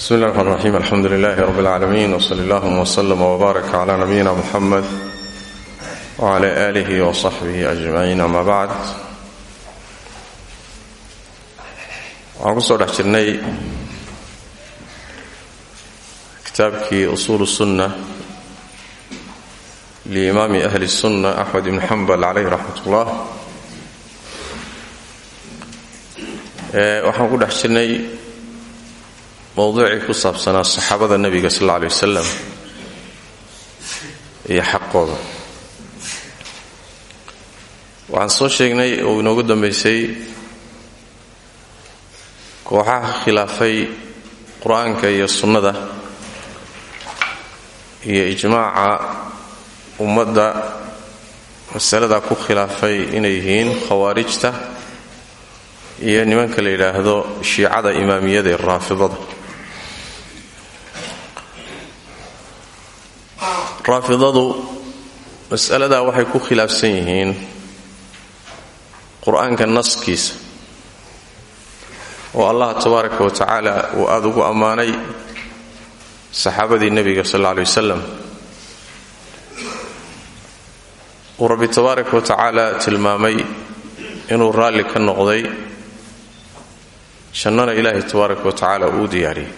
bismi illahi raxmaan raxiim alxamdu lilahi rabbi alcaalamiin wsali allahuma wslama wbaarak cala nabiyina muxamed wcala aalihi wasaxbihi ajmaciin ama bacd waxaan ku soo dhex jirnay kitaabkii usuulu sunna liimaami ahli sunna axmed ibni xambal calayhi raxmat ullah waxaan ku dhex jirnay mowduucii ku saabsanaa saxaabada nebiga sal alla alay wasalam iyo xaqooda. Waxaan soo sheegnay oo inoogu dambaysay kooxaha khilaafay qur'aanka iyo sunnada iyo ijmaaca ummadda masaladaa ku khilaafay inay yihiin khawaarijta iyo nimanka la yidhaahdo shiicada imaamiyada ee raafidada raafidadu mas'aladaa waxay ku khilaafsan yihiin qur'aanka naskiisa oo allah tabaaraka wa tacaala uu aada ugu ammaanay saxaabadii nebiga sal alla alay wasalam uu rabbi tabaaraka wa tacaala tilmaamay inuu raalli ka noqday jannana ilaahay tabaaraka wa tacaala uu diyaariyey.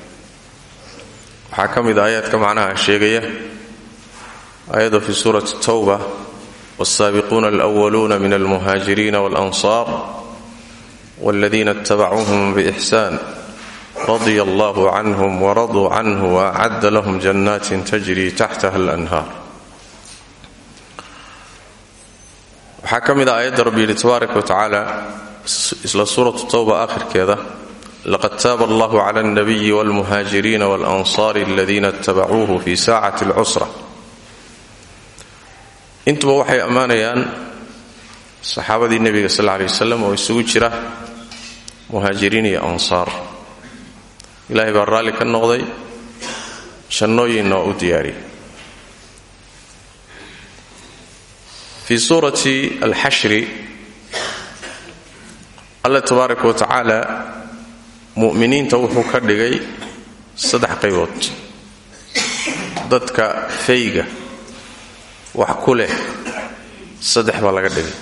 Waxaa ka mid a aayaadka macnaha sheegaya aayadda fi suurati towba wsaabiquuna alwaluuna min almuhaajiriina walansaar wladiina itabacuuhum bixsaan radia allahu canhum waraduu canhu waacadda lahum janaatin tajrii taxtaha alanhaar. Waxaa ka mid ah aayadda rabbi yihi tabaaraka wa tacaala isla suuratu towba aakhirkeeda laqad taaba allahu cala alnabiyi walmuhaajiriina walansaari aladiina itabacuuhu fi saacati alcusra intuba waxay ammaanayaan saxaabadii nebiga sal lla alay wasalam oo isugu jira muhaajiriin iyo ansaar. Ilaahay baa raalli ka noqday jannooyinna oo u diyaariyay fii suurati alxashri alle tabaaraka wa tacaala mu'miniinta wuxuu ka dhigay saddex qaybood. Dadka fayga wax ku leh saddex baa laga dhigay.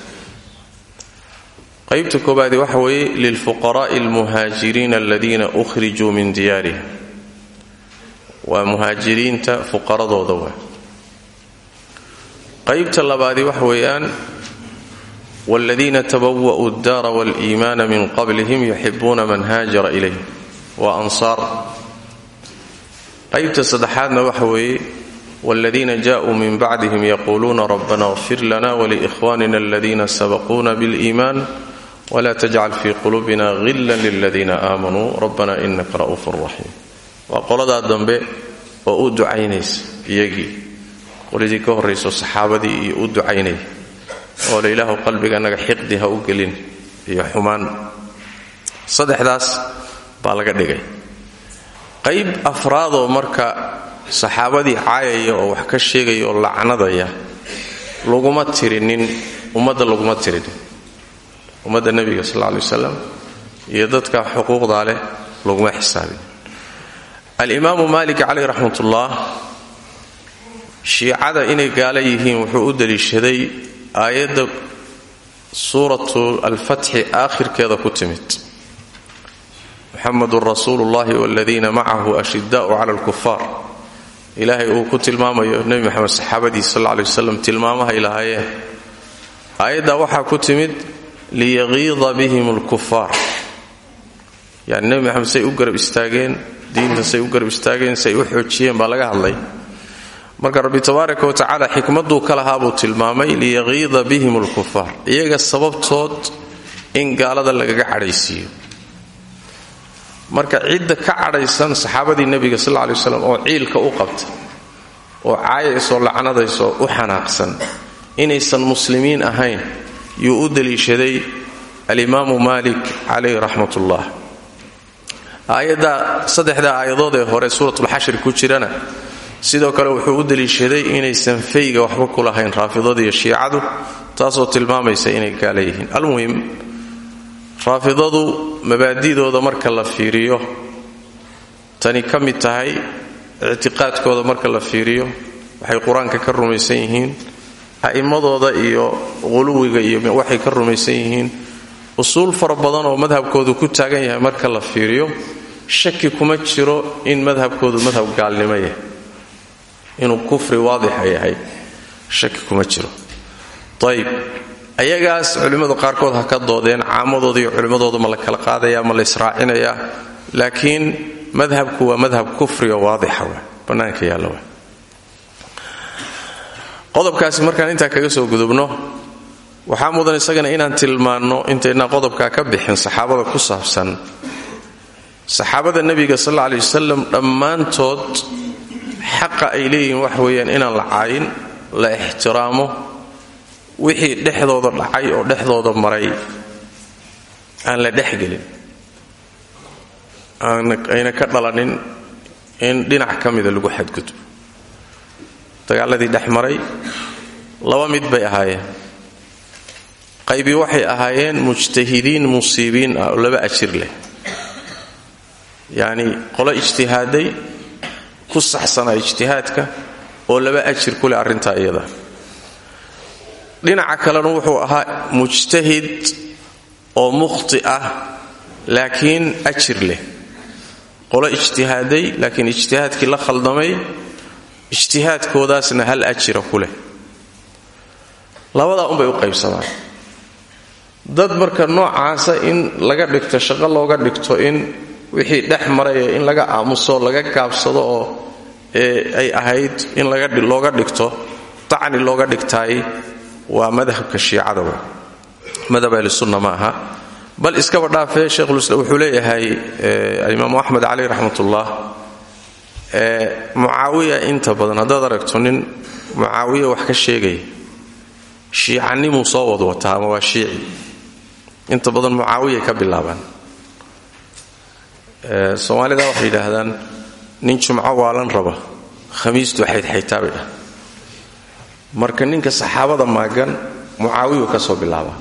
Qaybta koobaadi waxa weeye lilfuqaraa'i almuhaajiriina aladiina ukhrijuu min diyaarihim. Waa muhaajiriinta fuqaradooda waa qaybta labaadi waxa weeyaan waaladiina tabawa'uu addaara waaliimaana min qablihim yuxibuuna man haajara ilayhim. Waa ansaar. Qaybta saddexaadna waxa weeye wاladiina jaءuu min bacdihim yaquluuna rabana اغfir lana wliإkhwanina اladina sabaquuna bاliiman wla tajcal fi qulubina hila liladiina aamanuu rabbana inaka ra'uuf raxiim waa qoladaa dambe oo u ducaynaysa iyagii qoladii ka horrayso saxaabadii iyo u ducaynaya oo la ilaahu qalbiganaga xiqdi ha u gelin iyo xumaan saddexdaas baa laga dhigay qayb afraadoo marka saxaabadii caayaya oo wax ka sheegaya oo lacnadaya laguma tirinin ummadda laguma tirinin. Ummadda nebiga sal lla lay wasalam iyo dadka xuquuqdaa leh laguma xisaabin. Alimaamu maalik caleyh raxmatullah shiicada inay gaala yihiin wuxuu u daliishaday aayadda suuratu alfatxi aakhirkeeda ku timid. Muxamedun rasuulu llahi waladiina macahu ashidaau cala alkufaar ilaahay uu ku tilmaamayo nebi maxamed saxaabadiisa sal lla lay wasalam tilmaamahay lahaayeen aayaddaa waxaa ku timid liyaqiida bihim alkufaar yani nebi maxamed say u garab istaageen diinta say u garab istaageen say u xoojiyeen baa laga hadlay. Marka rabbi tabaaraka wa tacaala xikmadduu ka lahaa buu tilmaamay liyaqiida bihim alkufaar iyaga sababtood in gaalada lagaga cadhaysiiyo marka cidda ka cadhaysan saxaabadii nebiga sal lay waslam oo ciilka u qabta oo caayaysoo lacnadaysoo u xanaaqsan inaysan muslimiin ahayn yuu u daliishaday alimaamu maalik calayh raxmatullah. Aayadda saddexda aayadood ee hore suuratulxashri ku jirana sidoo kale wuxuu u daliishaday inaysan fayga waxba ku lahayn raafidada iyo shiicadu taasoo tilmaamaysa inay gaala yihiin. Almuhim raafidadu mabaadidooda marka la fiiriyo tani ka mid tahay ictiqaadkooda marka la fiiriyo waxay qur'aanka ka rumaysan yihiin a'immadooda iyo quluwiga iyo waxay ka rumaysan yihiin. Usuul fara badan oo madhabkoodu ku taagan yahay marka la fiiriyo shaki kuma jiro in madhabkoodu madhab gaalnimo yahay inuu kufri waadixa yahay shaki kuma jiro. Ayib ayagaas culimmadu qaarkood ha ka doodeen caamadooda iyo culimmadooda ma la kala qaadaya ma la israacinayaa laakiin madhabku waa madhab kufriga waadixa wa bannaanka yaalla wa qodobkaasi markaan intaa kaga soo gudubno waxaa mudan isagana inaan tilmaanno intaynaan qodobkaa ka bixin saxaabada ku saabsan. Saxaabada nebiga sal alla aley wasalam dhammaantood xaqa ay leeyihiin wax weeyaan inaan la caayin la ixtiraamo wixii dhexdooda dhacay oo dhexdooda maray aan la dhexgelin ayna ka dhalanin in dhinac ka mida lagu xadgudbo. Dagaaladii dhex maray laba mid bay ahaayeen. Qaybii waxay ahaayeen mujtahidiin musiibiin ah oo laba ajir leh. Yacni qolo ijtihaaday ku saxsanaa ijtihaadka oo laba ajir ku leh arrintaa iyada dhinaca kalena wuxuu ahaa mujtahid oo mukhti ah laakiin ajir leh. Qolo ijtihaaday laakiin ijtihaadkii la khaldamay ijtihaadkoodaasna hal ajira ku leh. Labadaa unbay u qaybsamaan dad marka noocaasa in laga dhigto shaqo looga dhigto in wixii dhex maraya in laga aamuso laga gaabsado oo ay ahayd in looga dhigto tacni looga dhigtaay waa madhabka shiicada w madhab ahlisunna ma aha. Bal iskaba dhaafee sheikhulislam wuxuu leeyahay alimaamu axmed caleyh raxmatullah. Mucaawiya inta badan haddaad aragto nin mucaawiya wax ka sheegaya shiicanimuu soo wadwataa ama waa shiici? Inta badan mucaawiyay ka bilaabaan. Soomaalida waxay yidhaahdaan nin jumco waalan raba khamiistu xaydxaytaabay dhah marka ninka saxaabada maagan mucaawiyu ka soo bilaaba.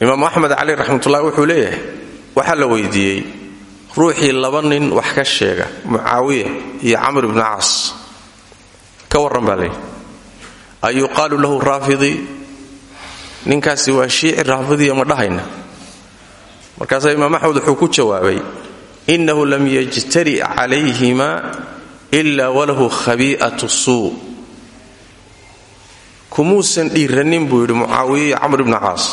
Imaam axmed cali raxmatullahi wuxuu leeyahay waxaa la weydiiyey ruuxii laba nin wax ka sheega mucaawiya iyo camr ibnu caas. Ka warran baa layidhi a yuqaalu lahu raafidi ninkaasi waa shiici raafidiya ma dhahayna. Markaasaa imaam axmed wuxuu ku jawaabay innahu lam yajtari calayhima ila walahu khabii'atu suu kumuusan dhiiranin buu yidhi mucaawiya iyo camr ibnu caas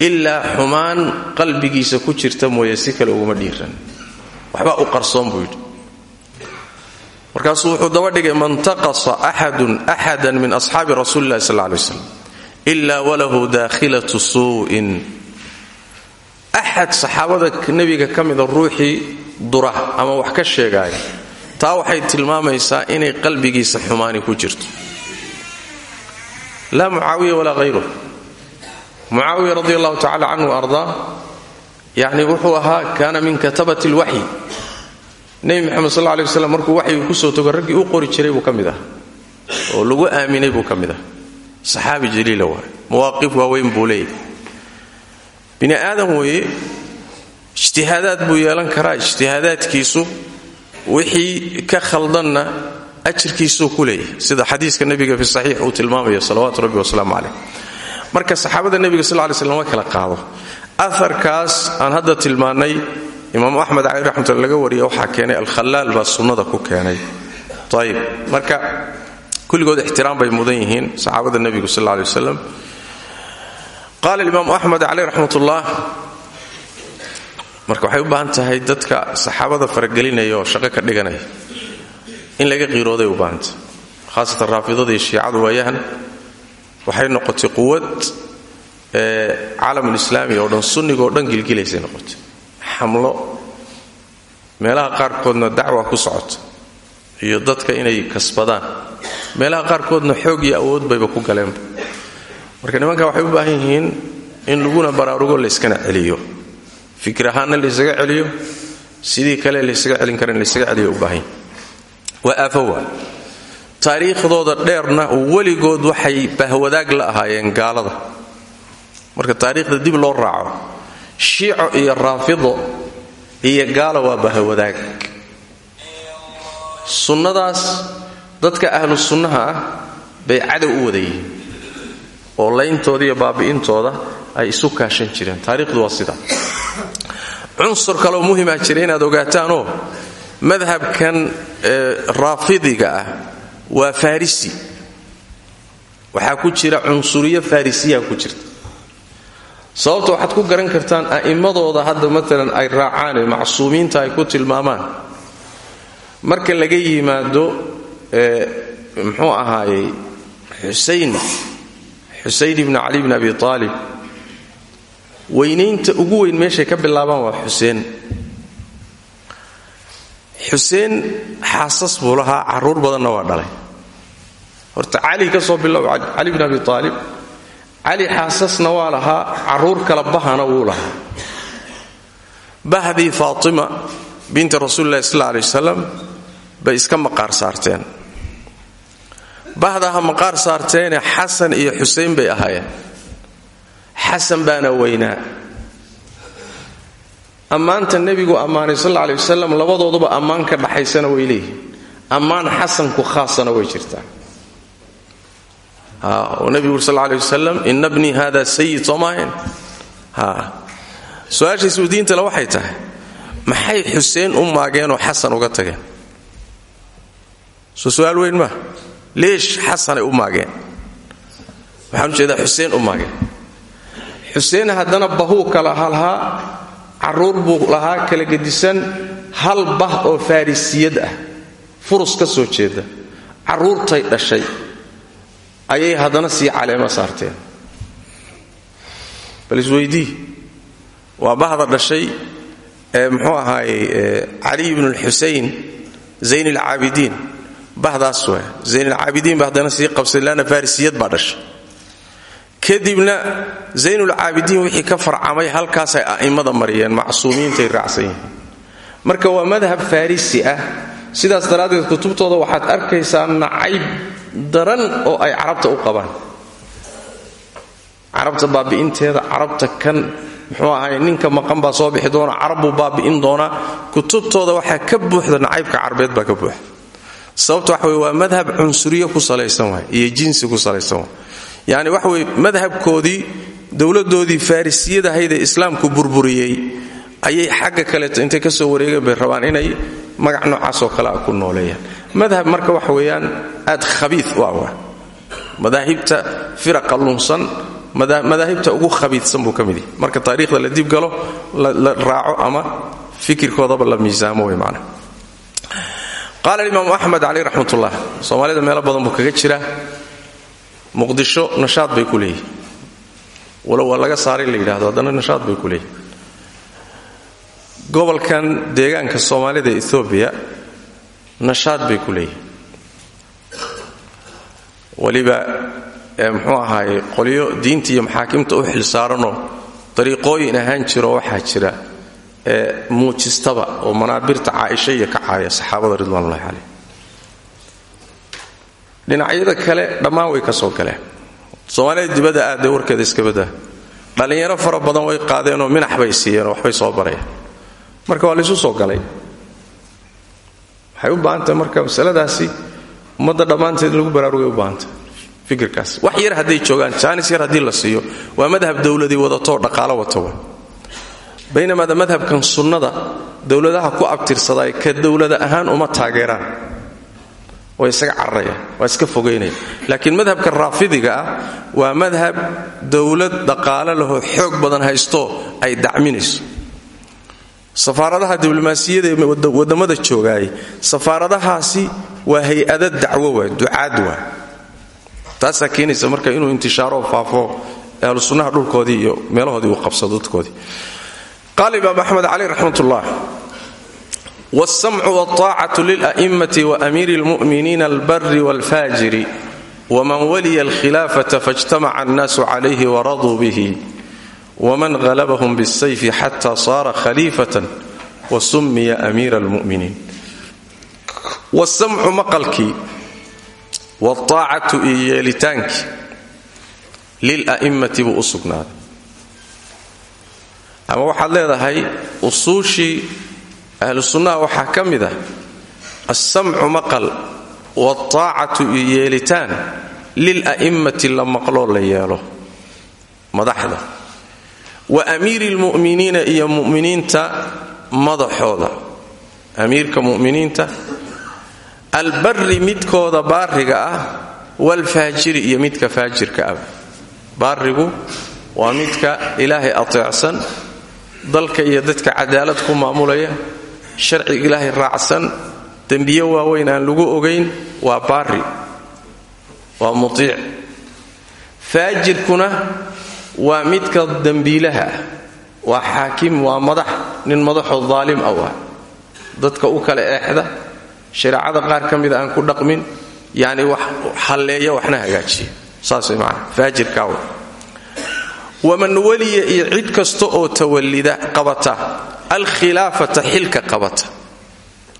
ilaa xumaan qalbigiisa ku jirta mooye si kale uguma dhiiran waxbaa u qarsoon buu yidhi wuxuu daba dhigay man taqasa axadun axadan min asxaabi rasuuli illahi sal lay waslam ila walahu daakhilatu suu'in axad saxaabada nebiga ka mida ruuxii dura ama wax ka sheegaaya taa waxay tilmaamaysaa inay qalbigiisa xumaani ku jirto. Laa mucaawiya walaa hayruh mucaawiya radi allahu tacala canhu ardaa wuxuu ahaa kaana min katabati lwaxyi nebi moxamed sal lay waslam markuu waxyigu ku soo togo raggii u qori jiray buu ka oo lagu aaminay buu ka mid ah saxaabi jaliila waay mawaaqif waaweyn buu aadam weeye ijtihaadaad buu yeelan karaa ijtihaadaadkiisu wixii ka khaldanna ajirkiisuu ku leeyahay. Sida xadiiska nebiga fi saxiix uu tilmaamayo salawaatu rabbi wasalaamu caleyh marka saxaabada nebiga sal lay slam ma kala qaado. Aharkaas aan hadda tilmaannay imaamu axmed cali raxmatullah laga wariya waxaa keenay alkhalaal baa sunnada ku keenay. Ayib marka kulligood ixtiraam bay mudan yihiin saxaabada nebigu sal lay wasalam qaala imaamu axmed caleyh raxmatullah marka waxay u baahan tahay dadka saxaabada faragelinaya oo shaqo ka dhiganaya. In laga qiirooday u baahantah khaasatan raafidada iyo shiicadu waayahan waxay noqotay quwad caalamulislaami oo dhan sunniga oo dhan gilgilaysay noqotay. Xamlo. Meelaha qaarkoodna dacwa ku socota. Iyo dadka inay kasbadaan. Meelaha qaarkoodna xoog iyo awood bayba ku galeenba marka nimanka waxay u baahan yihiin in laguna baraarugo layskana celiyo fikir ahaanna laysaga celiyo sidii kale laysaga celin karan laysaga celiyo u baahan. Waa aafowa taariikhdooda dheerna weligood waxay bahwadaag la ahaayeen gaalada. Marka taariikhda dib loo raaco shiico iyo raafido iyo gaalo waa bahawadaag sunnadaas dadka ahlu sunnaha ah bay cadow u wadayihiin oo layntooda iyo baabi'intooda ay isu kaashan jireen. Taariikhdu waa sidaa cunsur kaleoo muhimaa jira inaad ogaataanoo madhabkan raafidiga ah waa farisi. Waxaa ku jira cunsuriyo farisiya ku jirta. Sababta waxaad ku garan kartaan a'immadooda hadda maalan ay raacaane macsuumiinta ay ku tilmaamaan. Marka laga yimaado muxuu ahaayey xusayn xusayn ibni cali bni abi aalib weynaynta ugu weyn meeshay ka bilaabaan waa xuseen xuseen xaasas buu lahaa carruur badanna waa dhalay. Horta cali ka soo bilow cali bn abi aalib cali xaasasna waa lahaa carruur kala bahana wuu lahaa. Bahdii faatima binti rasuulilahi sal aley wasalam bay iska maqaar saarteen bahdaha maqaar saarteene xasan iyo xusein bay ahaayeen. Xasan baana weynaa ammaanta nebigu ammaanay sal aley wasalam labadooduba ammaan ka dhaxaysana way leeyihiin. Ammaan xasanku khaasana way jirtaa. Oo nebigu uri sal aley wasalam hada sayid soo maahayn. Su'aashiisuu diintale waxay tahay maxay xuseen u maageenoo xasan uga tageen? Soo su'aal weyn maa leesh xasanay u maageen. Waxaan u jeedaa xuseen u maageen. Xuseen haddana bahuu kala halhaa carruur buu lahaa kala gedisan hal bah oo farrisiyad ah. Furus ka soo jeeda. Carruurtay dhashay. Ayay haddana sii caleemo saarteen. Bal isweydii waa bahda dhashay ee muxuu ahaayey caliy bnu lxusayn zayn alcaabidiin bahdaas waa zayn alcaabidiin ba haddana sii qabsay laanna farrisiyad baa dhashay. Kadibna zaynulcaabidiin wixii ka farcamay halkaasay a'immada mariyeen macsuumiintay raacsan yihiin. Marka waa madhab farrisi ah sidaas daraaddeed kutubtooda waxaad arkaysaa nacayb daran oo ay carabta u qabaan. Carabta baabi'inteeda carabta kan muxuu ahay ninka maqan baa soo bixi doona carab buu baabi'in doonaa. Kutubtooda waxaa ka buuxda nacaybka carbeed baa ka buuxda sababta waxa waa madhab cunsuriyo ku salaysan waay iyo jinsi ku salaysan waay. Yacni waxa weye madhabkoodii dowladdoodii farrisiyadahaydee islaamku burburiyey ayay xagga kaleeto intay ka soo wareegeen bay rabaan inay magac noocaasoo kale a ku nooleeyaan. Madhab marka waxa weeyaan aad khabiid u ah waa madaahibta lunsan madaahibta ugu khabiidsan buu ka marka taariikhda la dibgalo la raaco ama fikirkoodaba la miisaamo wey macna qaala alimaamu axmed caleyh raxmatullah soomaalida meelo badan buu kaga jira. Muqdisho nashaad bay ku leeyihiin walow waa laga saaray la yidhahdo haddana nashaad bay ku leeyihiin gobolkan deegaanka soomaalida etoobiya nashaad bay ku leeyihiin weliba muxuu ahaaye qolyo diinta iyo maxaakimta u xil saaranoo ahaan jiro waxaa jira muujistaba oo manaabirta caaisha iyo ka caaya saxaabada ridwaanulahi caleyh dhinacyada kale dhammaan way ka soo galeen. Soomaalida dibadda aadee warkeeda iskabadaa dhallinyaro fara badan way qaadeenoo minax bay siiyeenoo waxbay soo barayaan marka waa laysu soo galay. Waxay u marka masaladaasi ummadda dhammaanteed lagu baraarugay u fikirkaas. Wax yar hadday joogaan jaanis yar haddii la siiyo. Waa madhab dowladii wadatoo dhaqaalo watawa baynamaada madhabkan sunnada dowladaha ku abtirsadaay ka dowladda ahaan uma taageeraan. Way isaga cararayaan waa iska fogaynaya laakiin madhabka raafidiga ah waa madhab dowlad dhaqaale lahoo xoog badan haysto ay dacminayso. Safaaradaha diblomaasiyada ee waddammada joogaayay safaaradahaasi waa hay'ada dacwo waa ducaad waa. Taasaa marka inuu intishaaro faafo ahlu sunnaha dhulkoodii iyo meelahoodii uu qabsado dadkoodii qaala imaam axmed caleyh raxmatullah wاlsamcu wاlطaacatu lila'immati waamiiri اlmu'miniina albari wاlfaajiri wman waliya alkhilaafata faاjtamaca annaasu calayhi waraduu bihi wman halabahum bاsayfi xata saara khaliifatan wasumiya amiira اlmu'miniin wاsamcu maqalkii wاlطaacatu iyo yeelitaankii lila'immati buu u sugnaaday ama waxaad leedahay usuushii ahlu sunnaha waxaa ka mid ah alsamcu maqal waataacatu iyo yeelitaan lil a'immati la maqloo la yeelo madaxda. Wa amiiri lmu'miniina iyo mu'miniinta madaxooda. Amiirka mu'miniinta albarri midkooda baariga ah waalfaajiri iyo midka faajirka ah. Baarigu waa midka ilaahay ateecsan dalka iyo dadka cadaalad ku maamulaya. Sharciga ilaahay raacsan dembiyo waaweyn aan lagu ogayn waa baari waa mutiic. Faajirkuna waa midka dembiilaha ah waa xaakim waa madax nin madaxoo daalim ah waa. Dadka u kala eexda shareecada qaar ka mida aan ku dhaqmin yacni wax halleeya waxna hagaajiya. Saas way macana faajirkaa wa waman weliya iyo cid kasta oo tawallida qabata alkhilaafata xilka qabata.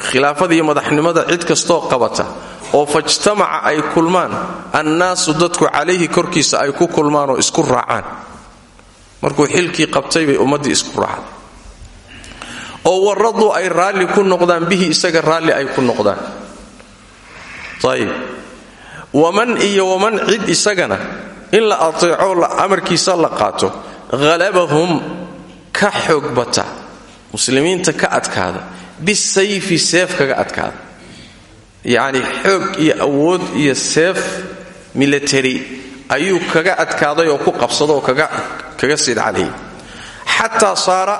Khilaafada iyo madaxnimada cid kastooo qabata oo fajtamaca ay kulmaan annaasu dadku calayhi korkiisa ay ku kulmaan oo isku raacaan. Markuu xilkii qabtay bay ummaddii isku raacday. Oo waradu ay raalli ku noqdaan bihi isaga raalli ay ku noqdaan. Ayib waman iyo cid isagana in la ateeco amarkiisa la qaato halabahum ka xoog muslimiinta ka adkaada bisayfi seef kaga adkaada. Yacni xoog iyo awood iyo seef milatari ayuu kaga adkaaday oo ku qabsada oo kaga sidcaliyay xataa saara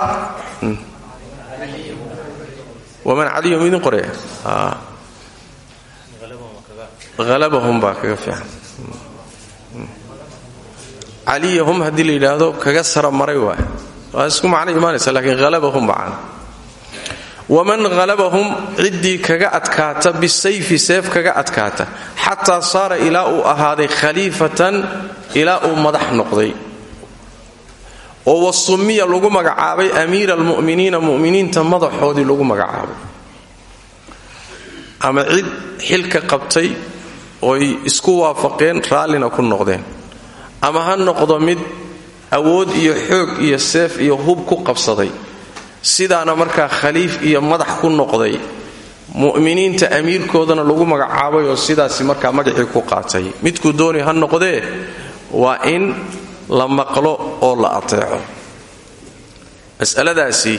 waman caliyum idin qoraya? Halabahum baa kaga fiican caliyahum haddii la yidhaahdo kaga sara maray waay waa isku macno imaanaysa laakiin halabahum bacana waman halabahum ciddii kaga adkaata bisayfi seef kaga adkaata xataa saara ilaa uu ahaaday khaliifatan ilaa uu madax noqday. Oo wasumiya lagu magacaabay amiira almu'miniina mu'miniinta madaxoodii lagu magacaabay. Ama cid xilka qabtay oy isku waafaqeen raallina ku noqdeen ama ha noqdo mid awood iyo xoog iyo seef iyo hub ku qabsaday. Sidaana markaa khaliif iyo madax ku noqday. Mu'miniinta amiirkoodana lagu magacaabay oo sidaasi markaa magacii ku qaatay. Midkuu doonay ha noqdee? Waa in la maqlo oo la ateeco. Mas'aladaasi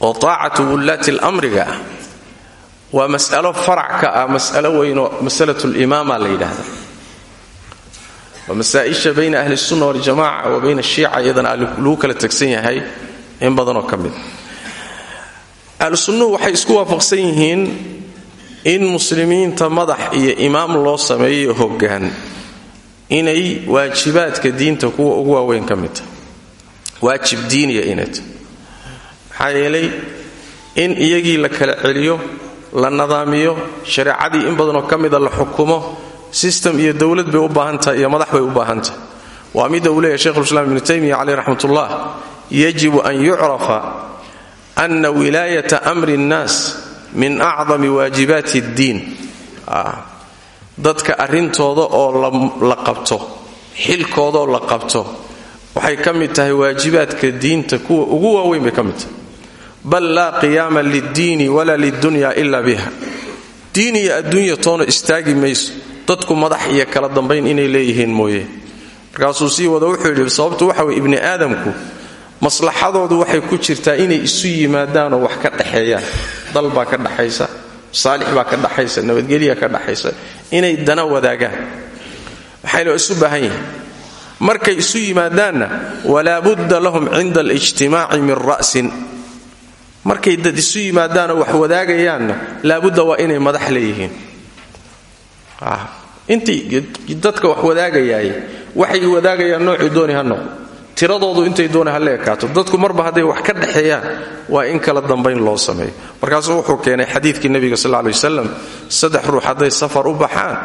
oo taacatu wullaati lamriga ah waa mas'alo farac ka ah mas'alo weynoo masalatu limaama la yidhaahda waa masaa'isha bayna ahli sunna waljamaca wa bayna ashiica iyadana lagu kala tegsan yahay in badanoo ka mid. Ahlu sunnuhu waxay isku waafaqsan yihiin in muslimiinta madax iyo imaam loo sameeyo hoggaan inay waajibaadka diinta kuwa ugu waaweyn ka mid tahay. Waajib diiniya inay tahay maxaa yeelay in iyagii la kala celiyo la nadaamiyo shareecadii in badanoo ka mida la xukumo sistem iyo dowlad bay u baahan tahay iyo madax bay u baahan tahay waa midda uu leeyahy shekhulislaam ibnu taymiya caleyh raxmatullah yajibu an yucrafa ana wilaayata amri nnaas min acdami waajibaati ddiin dadka arrintooda oo la qabto xilkoodaoo la qabto waxay ka mid tahay waajibaadka diinta kuwa ugu waaweyn bay ka mid tahay. Bal laa qiyaama liddiini walaa lidunya ila biha. Diin iyo adduunya toona istaagi mayso dadku madax iyo kala dambayn inay leeyihiin mooye. Markaasuu sii wada wuxuu yidhi sababtu waxa weye ibni aadamku maslaxadoodu waxay ku jirtaa inay isu yimaadaanoo wax ka dhaxeeyaan. Dal baa ka dhaxaysa saalix baa ka dhaxaysa nabadgelya ka dhaxaysa inay dana wadaagaan. Waxayna isu baahan markay isu yimaadaanna walaa budda lahum cinda alijtimaaci min ra'sin. Markay dad isu yimaadaanoo wax wadaagayaanna laabudda waa inay madax leeyihiin intii dadka wax wadaagayaay waxay wadaagayaan noocii dooni ha noqdo tiradoodu intay doona ha ekaato dadku marba hadday wax ka dhexeeyaan waa in kala dambayn loo sameeyo. Markaasuu wuxuu keenay xadiidkii nebiga sal ley wasalam saddex ruux hadday safar u baxaan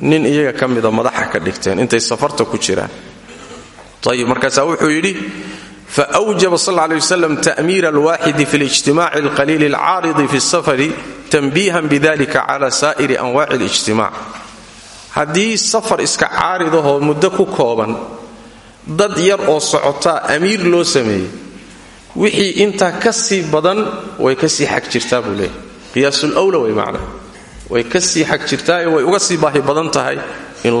nin iyaga ka mida madaxa ka dhigteen. Intay safarta ku jiraan. Ayib markaasaa wuxuu yidhi faawjaba sal ley wasalam ta'miira alwaaxidi fi lijtimaci alqaliili alcaaridi fi safari tanbiihan bidalika cala saa'iri anwaaci alijtimac haddii safar iska caaridahoo muddo ku kooban dad yar oo socotaa amiir loo sameeyey wixii intaa ka sii badan way ka sii xag jirtaa buu leeyahy qiyaasul wla way macna way ka sii xag jirtaa ee way uga sii baahi badan tahay in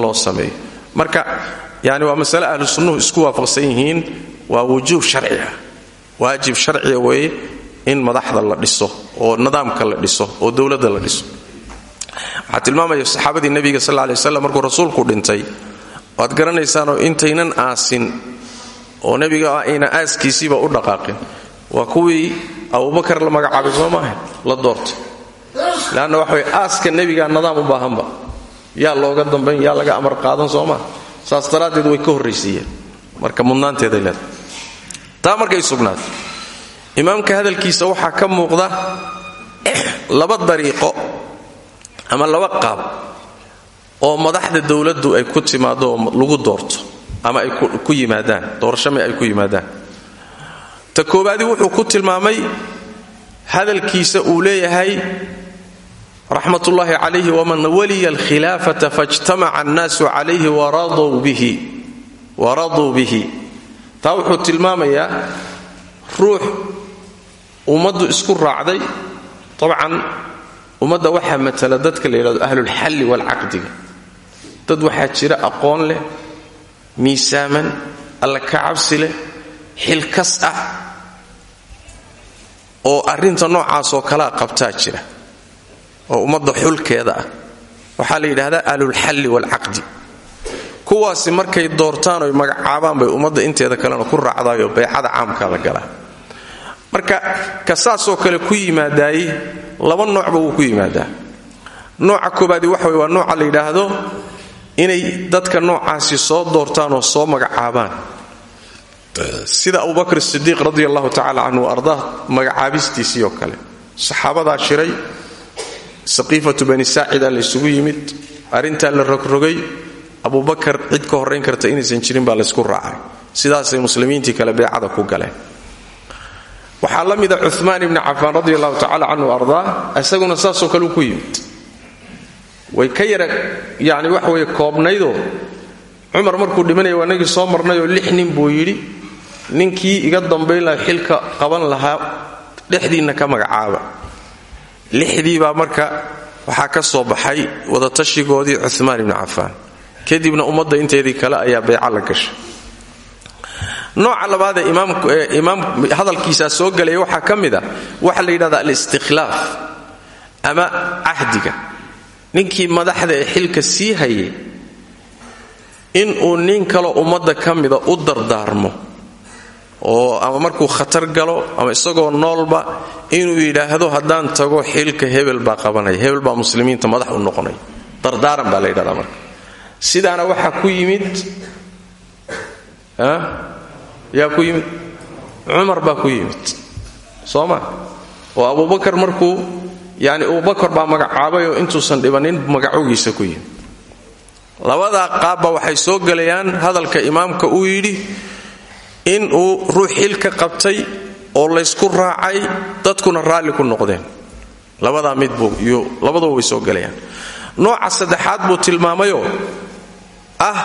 isku waafaqsan yihiin waa wujuub sharci ah. Waajib sharciga weeye in madaxda la dhiso oo nidaamka la dhiso oo dowladda la dhiso. Waxaa tilmaamaya saxaabadii nebiga sal lay waslam markuu rasuulku dhintay waad garanaysaanoo intaynan aasin oo nebiga ayna aaskiisiiba u dhaqaaqin. Waa kuwii abubakar la magacaabay soo la doorto leanna waxa way aaska nidaam u baahanba. Yaa looga dambayn yaa laga amar qaadan soo maa saas daraaddeed way ka horraysiiyeen marka mudnaanteeday leedahay. Taa markay sugnaatay. Imaamka hadalkiisa waxaa ka muuqda laba dariiqo ama laba qaab oo madaxda dowladdu ay ku timaado oo lagu doorto ama ay ku yimaadaan doorashame ay ku yimaadaan. Ta koobaadi wuxuu ku tilmaamay hadalkiisa uu leeyahay raxmatullaahi calayhi waman waliya alkhilaafata faijtamaca annaasu calayhi waraduu bihi. Taa wuxuu tilmaamayaa ruux ummaddu isku raacday. Dabcan ummadda waxaa matala dadka la yidhahdo ahlulxalli waalcaqdiga dad waxaa jira aqoon leh miisaaman alla ka cabsi leh xilkas ah oo arrinta noocaasoo kalea qabtaa jira oo ummadda xulkeeda ah. Waxaa la yidhahdaa ahlulxalli waalcaqdi kuwaasi markay doortaan oy magacaabaan bay ummadda inteeda kalena ku raacdaayoo baycada caamka la galaa marka ka saasoo kale ku yimaadaaye laba noocba wuu ku yimaadaa. Nooca koobaadi waxa wey waa nooca la yidhaahdo inay dadka noocaasi soo doortaan oo soo magacaabaan. Sida abubakr sidiiq radi allahu tacala canhu ardaa magacaabistiisii oo kale. Saxaabadaa shiray saqiifatu bani saacida laysugu yimid arrintaa la rogrogay abubakar cid ka horrayn karta inaysan jirin baa laysku raacay. Sidaasay muslimiintii kale beecada ku galeen. Waxaa la mida cumaan ibni cafaan radi allahu tacala canhu ardaa isaguna saasoo kale u ku yimid. Way ka yara yani waxa weye koobnaydoo cumar markuu dhimanaya waa nagii soo marnayoo lix nin buu yidhi. Ninkii iga dambayn laha xilka qaban lahaa dhexdiinna ka magacaaba. Lixdiibaa marka waxaa ka soo baxay wadatashigoodii cumaan ibni cafaan kadibna ummadda inteedii kale ayaa beeca la gashay. Nooca labaadee imaam hadalkiisaa soo gelaya waxaa ka mid a waxaa la yidhahda alistikhlaaf ama cahdiga. Ninkii madaxda ee xilka sii hayay inuu nin kaloo ummadda ka mida u dardaarmo oo ama markuu khatar galo ama isagoo noolba inuu yidhaahdo haddaan tago xilka hebel baa qabanaya hebel baa muslimiinta madax u noqonaya. Dardaaran baa la yidhahdaa marka sidaana waxaa ku yimid yaa ku yimid cumar baa ku yimid soo oo abubakar markuu yani abubakar baa magacaabay oo intuusan dhibanin magacogiisa ku yimid. Labadaa qaabba waxay soo gelayaan hadalka imaamka uu yidhi in uu ruux xilka qabtay oo laysku raacay dadkuna raalli ku noqdeen. Labadaa midbuu iyo labaduba way soo gelayaan nooca saddexaad buu tilmaamayoo ah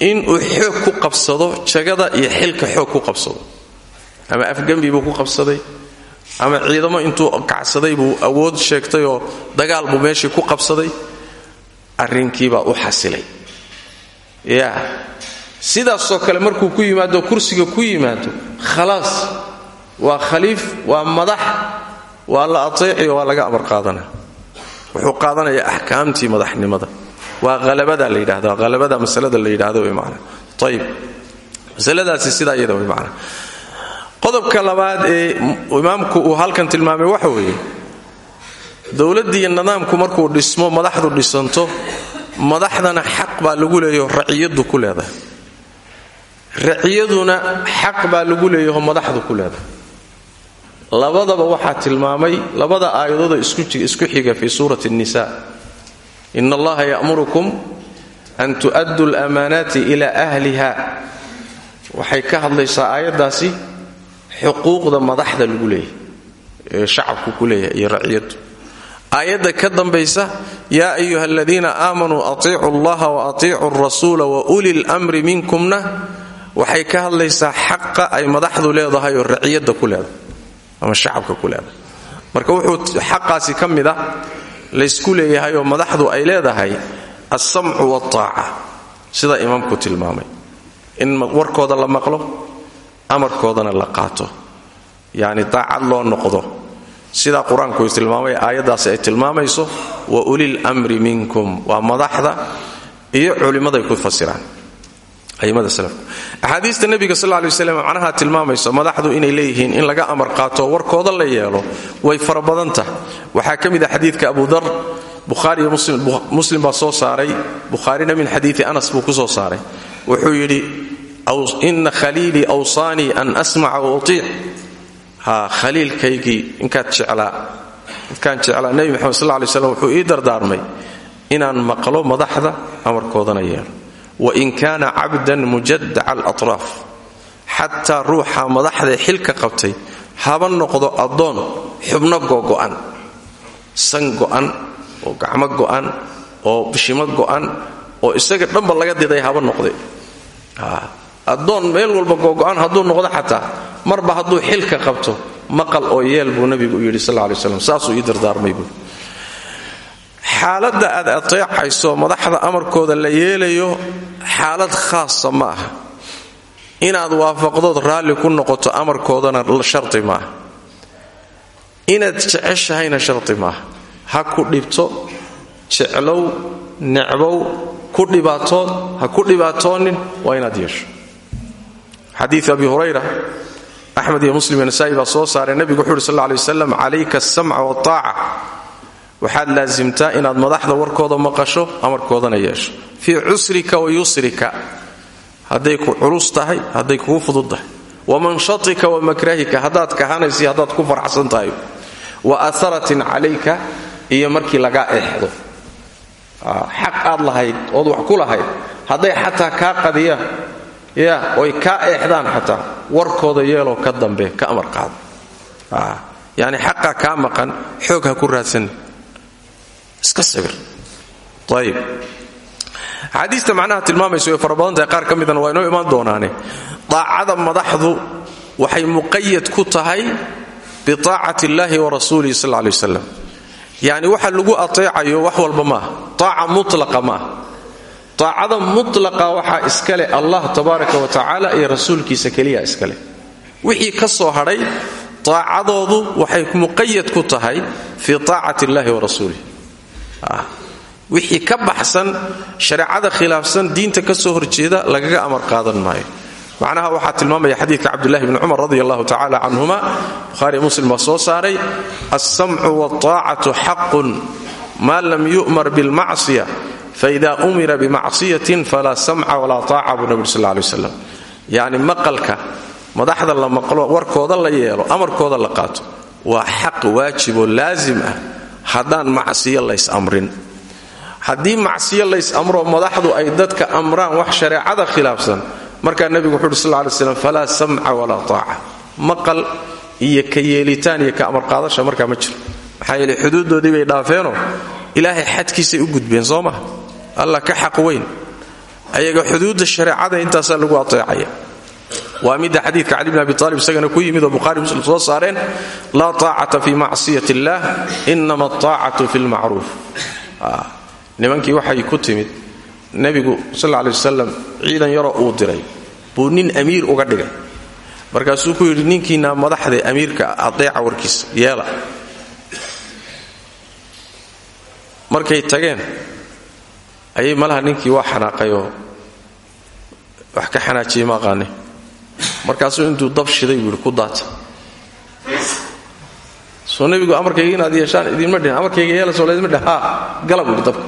in uu xoog ku qabsado jagada iyo xilka xoog ku qabsado. Ama afgembi buu ku qabsaday ama ciidamo intuu kacsaday buu awood sheegtayoo dagaal buu meeshii ku qabsaday arrinkiibaa u xasilay. Ya sidaasoo kale markuu ku yimaado kursiga ku yimaado khalaas waa khaliif waa madax waa la ateeciyo waa laga amar qaadana wuxuu qaadanayaa axkaamtii madaxnimada waa halabada la yidhahda halabada masalada la yidhahdo way macana ayib masaladaasi sidaa iyada way macana qodobka labaad ee imaamku uu halkan tilmaamay waxa weeye dowladdiiyo nidaamku markuu dhismo madaxdu dhisanto madaxdana xaq baa lagu leeyaho raciyadu ku leedahay. Raciyaduna xaq baa lagu leeyaho madaxdu ku labadaba waxaa tilmaamay labada aayadooda isku xiga fii suurati nisa in allaha ya'murukum an tu'addu lamaanaati ila ahliha. Waxay ka hadlaysaa aayaddaasi xuquuqda madaxda lagu leeyahay ee shacabku ku leeyahay iyo raciyadu aayadda ka dambaysa yaa ayuha aladiina aamanuu atiicu allaha wa atiicu rasuula wa uli lmri minkumna waxay ka hadlaysaa xaqa ay madaxdu leedahay oo raciyadda ku leedahay ama shacabka ku leedahay. Marka laysku leeyahay oo madaxdu ay leedahay alsamcu waltaaca sida imaamku tilmaamay. In warkooda la maqlo amarkoodana la qaato. Yacni daacad loo noqdo. Sidaa qur'aanku tilmaamay aayaddaasi ay tilmaamayso wa ulil mri minkum. Waa madaxda iyo culimmaday ku fasiraan axaadiista nebiga sal lay waslam macnaha tilmaamayso madaxdu inay leeyihiin in laga amar qaato warkooda la yeelo way fara badan tahay. Ka mid ah xadiidka abu dar bukhaari iyo muslim baa soo saaray. Bukhaarina min xadiidi anas buu ku soo saaray. Wuxuu yidhi ina khaliilii awsaanii an asmaca wa utiic. Ha khaliilkaygii inkaad jeclaa midkaan jeclaa nebi maxamed sal lay slam wuxuu ii dardaarmay inaan maqlo madaxda amarkoodana yeelo wain kaana cabdan mujadaca alatraaf xataa ruuxa madaxdae xilka qabtay haba noqdo addoon xubno gogo'an san go'an oo gacmo go'an oo bishimo go'an oo isaga dhanba laga diday haba noqday. Addoon meel walba gogo'an hadduu noqdo xataa marba hadduu xilka qabto maqal oo yeel buu nabigu yidhi sal lay slam saasuu ii dardaarmay buu xaaladda aad ateecayso madaxda amarkooda la yeelayo xaalad khaasa ma aha. Inaad waafaqdood raalli ku noqoto amarkoodana sharti maaha inaad jeceshahayna sharti maaha ha ku dhibto jeclow necbow ku dhibaatood ha ku dhibaatoonin waa inaad yeesho. Xadiid abi hurayra axmed iyo muslim iyo nasaa'i baa soo saaray. Nebigu wuxu uhi sal lla lay waslam calayka asamca waltaaca waxaad laasimtaa inaad madaxda warkooda maqasho amarkoodana yeesho. Fii cusrika wa yusrika. Hadday ku culus tahay hadday kugu fudud tahay. Wa manshatika wa makrahika haddaad kahanaysi haddaad ku farxsan tahay. Wa aaratin calayka iyo markii lagaa eexdo. Xaq aad lahayd ood wax ku lahayd. Hadday xataa kaa qadiyaan ya oy kaa eexdaan xataa. Warkooda yeeloo ka dambe ka amar qaado yani xaqaa kaa maqan xoog ha ku raadsan iska sabir ayib axaadiista macnaha tilmaamaysa way fara badan qaar ka midana waa inoo imaan doonaane. Daacada madaxdu waxay muqayad ku tahay biaacati illaahi wa rasuulihi sal lay waslam yacni waxa lagu ateecayo wax walba maaha taaca mutlaqa maaha taacada mutlaqa waxaa iskale allah tabaaraka wa tacaala iyo rasuulkiisa keliya iskale. Wixii ka soo hadhay waxay muqayad ku tahay fii taacati illahi wa rasuulih wixii ka baxsan shareecada khilaafsan diinta ka soo horjeeda lagaga amar qaadan maayo. Macnaha waxaa tilmaamaya xadiidka cabdullahi bni cumar radi allahu tacala canhuma muslim soo saaray alsamcu wاlطaacatu xaqun ma lam yu'mar bilmacsiya faida umira bimacsiyatin falaa samca walaa taaca buu nabi sal lay waslam yacni maqalka madaxda la maqlo warkooda la yeelo amarkooda la qaato waa xaq waajiboo laazim ah haddaan macsiyo lays amrin. Haddii macsiyo lays amro madaxdu ay dadka amraan wax shareecada khilaafsan. Markaa nebigu wuxu uhi sal lay slam falaa samca walaa taaca. Maqal iyo ka yeelitaan iyo ka amarqaadasha markaa ma jiro. Maxaa yeele xuduuddoodii bay dhaafeenoo ilaahay xadkiisay u gudbeen soo maha allah ka xaq weyn. Ayaga xuduudda shareecada intaasaa lagu ateecaya waa midda xadiidka cali bn abi aalib isagana ku yimid oo buhari muslim soo saareen laa taacata fi macsiyat illaah inama ataacatu fi lmacruuf nimankii waxay ku timid nebigu sal lay wasalam ciidan yaroo uu diray buu nin amiir uga dhigay. Markaasuu ku yidhi ninkiina madaxda amiirka adeeca warkiisa yeela. Markay tageen ayay malaha ninkii waa xanaaqayoo wax ka xanaajiyey ma aqaane markaasuu intuu dab shiday buu yidhi ku daata soo nebigu amarkayga inaad yeeshaan idinma dhihin amarkayga yeelasoo laydma dhihin haa gala buu yidhi dabka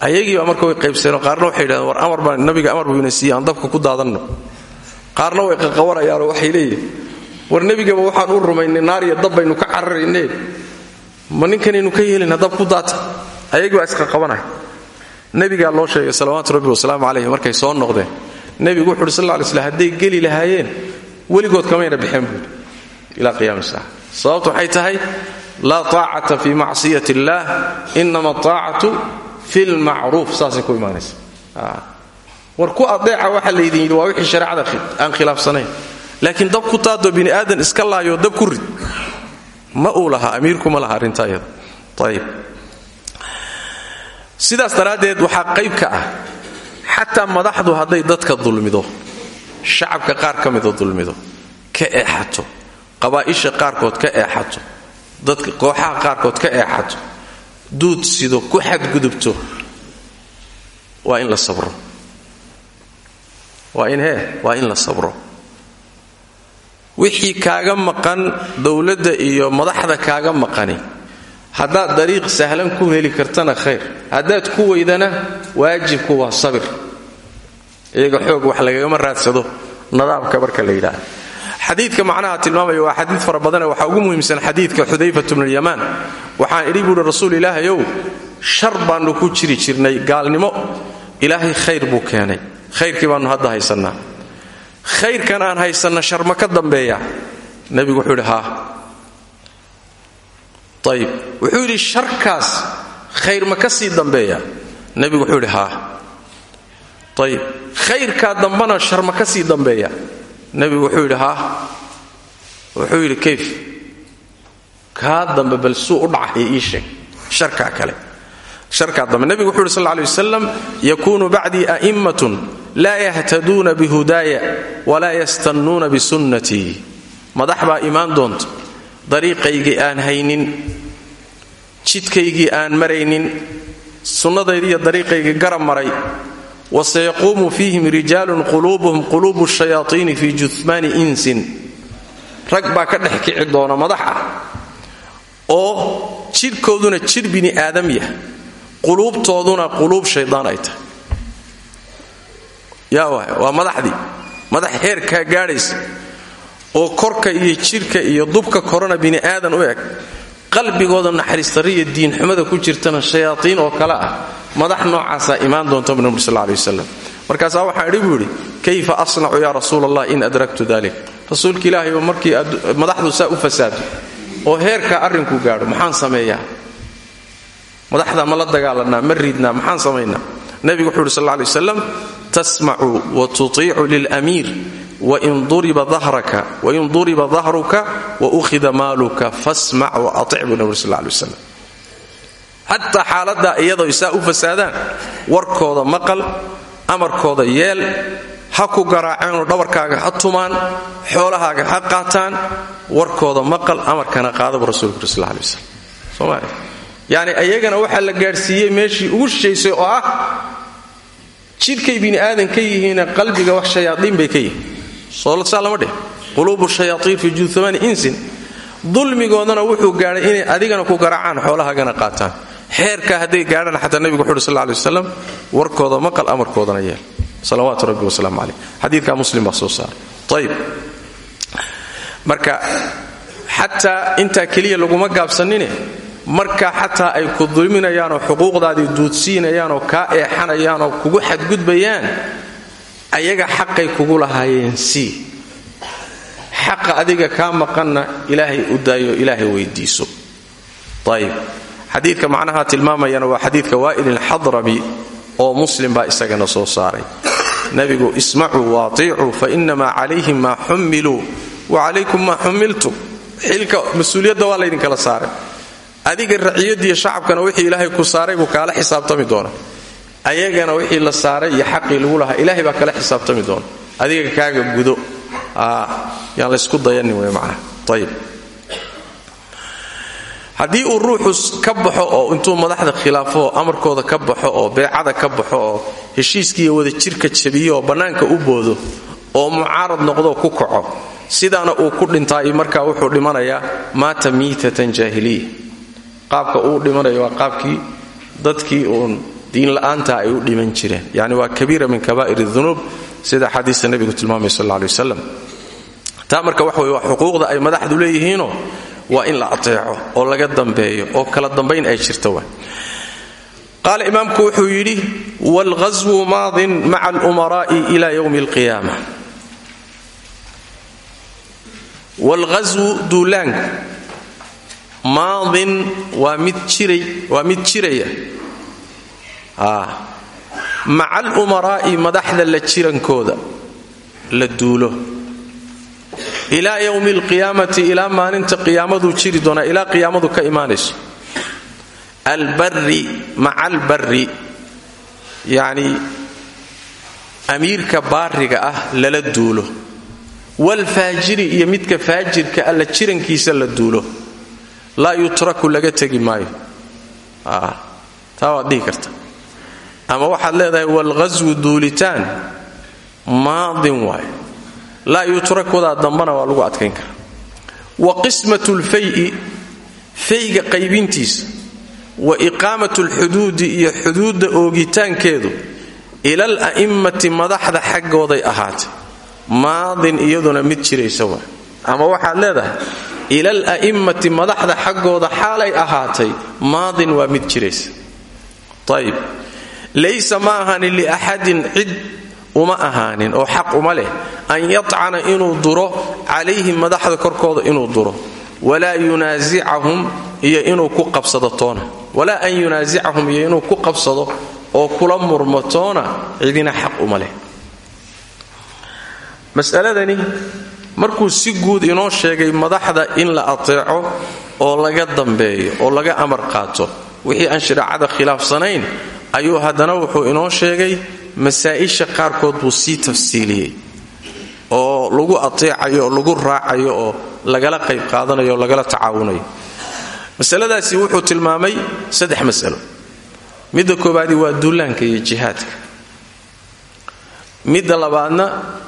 ayagiiba way qaybseenoo qaarna waxay yidhahdeen war amar baan nabiga amar buu ina siiye dabka ku daadanno. Qaarna way qaqawanayaanoo waxay leeyihiin war nebigaba waxaan u rumaynay naar iyo dab baynu ka cararaynee. Ma ninkanaynu ka yeelina dab ku daata ayagii baa isqaqabanaya nebigaa loo sheegay salawaatu rabbi wasalaamu calayhi markay soo noqdeen nebigu wuxu uhi sal lla lay slam hadday geli lahaayeen weligood kamayna baxeen buuri ilaa qiyaami saaca sababtu waxay tahay laa taacata fi macsiyat illaah inama taacatu fi lmacruuf saasay ku imaanaysa. War ku adeeca waxa laydin yidhi waa wixii shareecada aan khilaafsanayn. Laakiin dab ku taadoo bini aadan iska laayoo dab ku rid. Ma uu lahaa ma laha arrintaa iyada ayib sidaas daraaddeed waxaa qayb ka ah xataa madaxdu hadday dadka dulmido shacabka qaar ka mida dulmido ka eexato qabaa'isha qaarkood ka eexato dadka kooxaha qaarkood ka eexato duud sido ku xadgudubto waa in la sabro. Waa in hee waa in la sabro. Wixii kaaga maqan dowladda iyo madaxda kaaga maqani haddaad dariiq sahlan ku heli kartana khayr haddaad ku weydana waajibku waa sabir iyaga xoog wax lagagama raadsado. Nadaamka marka la yidhaah macnaha tilmaamaya waa xadiid fara badane ugu muhiimsan xadiidka xudayfat bnulyamaan waxaan idhi buuhi rasuul ilaahayow shar baannu ku jiri jirnay gaalnimo. Ilaahay khayr buu keenay. Khayrkii baannu hadda haysannaa. Khayrkan aan haysanna shar ma ka dambeeya? Nebigu wuxuu yidhi haa. Wuxuu yidhi sharkaas khayr ma ka sii dambeeya? Nebigu wuxuu yidhi haa ayib khayrkaa dambana shar ma ka sii dambeeya? Nebigu wuxuu yidhi haa wuxuu yidhi kayf. Kaa dambe bal suu u dhacaya ii sheeg sharkaa kale. Sharkaa dambe nebigu wuxu yidhi sal ley wasalam yakuunu bacdii a'immatun laa yahtaduuna bihudaaya walaa yastannuuna bisunnatii madax baa imaan doonta dariiqaygii aan haynin jidkaygii aan maraynin sunnadaydiiyo dariiqaygii garab maray wasayaquumu fiihim rijaalun quluubuhum quluubu shayaaiini fii juhmaani insin rag baa ka dhex kici doona madax ah oo jidhkooduna jidh bini aadam yah. Quluubtooduna quluub shaydaan ay tahay. Yaa waay waa madaxdii. Madax heerkaa gaadhaysa. Oo korka iyo jidhka iyo dubka korona bini aadan u eg qalbigooda naxariistarri iyo diinxumada ku jirtana shayaaiin oo kale ah. Madax noocaasaa imaan doonta bu nabur sal ley wasalam markaasaa waxaan idhi buu yidhi kayfa asnacu yaa rasuul allah in adraktu dalik rasuulka ilaahayba markii madaxdu saa u fasaado oo heerkaa arrinku gaadho maxaan sameeyaa? Madaxda ma la dagaalanaa ma riidnaa maxaan samaynaa nebigu wuxuu yidhi sal ley wasalam tasmacu wa tutiicu wain duriba dahruka wa ukhida maaluka fasmac wa atic buu nabur sal ley wasalam xataa xaaladdaa iyadoo isaa u fasaadaan warkooda maqal amarkooda yeel ha ku garaaceenoo dhabarkaaga ha tumaan xoolahaaga ha qaataan warkooda maqal amarkana qaada buu rasulku yuri sal ley waslam somalia yacni ayagana waxaa la gaadhsiiyey meeshii ugu shishaysay oo ah jidhkay bini aadan ka yihiine qalbiga wax shayaaiin bay ka yihiin saa lama dheh quluubu shayaaiin fii juhamaani insin. Dulmigoodana wuxuu gaadhay inay adigana ku garaacaan xoolahaagana qaataan. Xeerkaa hadday gaadhaan xataa nebigu wuxu uhi sal waslam warkooda maqal amarkoodana yeel. Salawaatu rabbi wasalaamu caleyh xadiidka muslim baa soo saaray. Ayib marka xataa intaa keliya laguma gaabsanine marka xataa ay ku dulminayaanoo xuquuqdaadii duudsiinayaanoo kaa eexanayaanoo kugu xadgudbayaan ayaga xaqay kugu lahaayeen sii xaqa adiga kaa maqanna ilaahay u daayo ilaahay weydiiso. Ayib xadiidka macnaha tilmaamayana waa xadiidka waa'il ilxadrabi oo muslim baa isagana soo saaray. Nebigu ismacuu waatiicuu fa inamaa calayhim maa xummiluu wa calaykum maa xummiltum xilka mas'uuliyadda waa laydinkala saaray. Adiga raciyadiiyo shacabkana wixii ilaahay ku saaray buu kaala xisaabtami doona ayagana wixii la saaray iyo xaqii lagu lahaa ilaahay baa kala xisaabtami doona adiga kaaga gudo. Yaan laysku dayanin wey macnaha. Ayib haddii uu ruuxu ka baxo oo intuu madaxda khilaafo oo amarkooda ka baxo oo beecada ka baxo oo heshiiskiiyo wada jirka jabiyo oo u boodo oo mucaarad noqdoo ku kaco sidaana uu ku dhintaayo markaa wuxuu dhimanayaa maata miitatan jaahiliya. Qaabka uu dhimanayo waa qaabkii dadkii uun diinla'aanta ay u dhiman jireen. Yani waa kabiira min kabaa'ir dunuub sida xadiista nebigu tilmaamay sal alla ley wasalam marka waxa wey xuquuqda ay madaxdu leeyihiinoo waa in la ateeco oo laga dambeeyo oo kala dambayn ay jirto wa qaala imaamku wuxuu yidhi waalghaswu maadin maca alumara'i ila yowmi alqiyaama waalghaswu duulaanka maadin waa mid jiraya maca alumaraa'i madaxda la jirankooda la duulo. Ilaa yowmi alqiyaamati ilaa maalinta qiyaamaduu jiri doonaa ilaa qiyaamadu ka imaanayso. Albari maca albarri yacni amiirka baariga ah lala duulo. Waalfaajiri iyo midka faajirka alla jirankiisa la duulo. Laa yutraku laga tegi maayo. Taa waad dhihi karta ama waxaad leedahay waalghaswu duulitaan. Maadin waayo. Laa yutrakudaa dambana waa lagu adkayn karaa. Wa qismat lfayi fayga qaybintiisa. Wa iqaamat alxuduudi iyo xuduudda oogitaankeedu. Ilal a'immati madaxda xaggooday ahaatay. Maadin iyaduna mid jiraysa waa ama waxaad leedahay ilal a'immati madaxda xaggooda xaalay ahaatay maadin waa mid jiraysa. Ayib laysa ma ahaanin liaxadin cid uma ahaanin oo xaq uma leh an yatcana inuu duro calayhim madaxda korkooda inuu duro. Walaa yunaasicahum iyo inuu ku qabsado toona. An yunaasicahum iyo inuu ku qabsado oo kula murmo toona cidina xaq uma leh. Masaladani markuu si guud inoo sheegay madaxda in la ateeco oo laga dambeeyo oo laga amar qaato wixii aan shareecada khilaafsanayn ayuu haddana wuxuu inoo sheegay masaa'isha qaarkood buu sii tafsiiliyey oo lagu ateecayo oo lagu raacayo oo lagala qayb qaadanayo oo lagala tacaawunayo. Masaladaasi wuxuu tilmaamay saddex masalo. Midda koobaadi waa duulaanka iyo jihaadka. Midda labaadna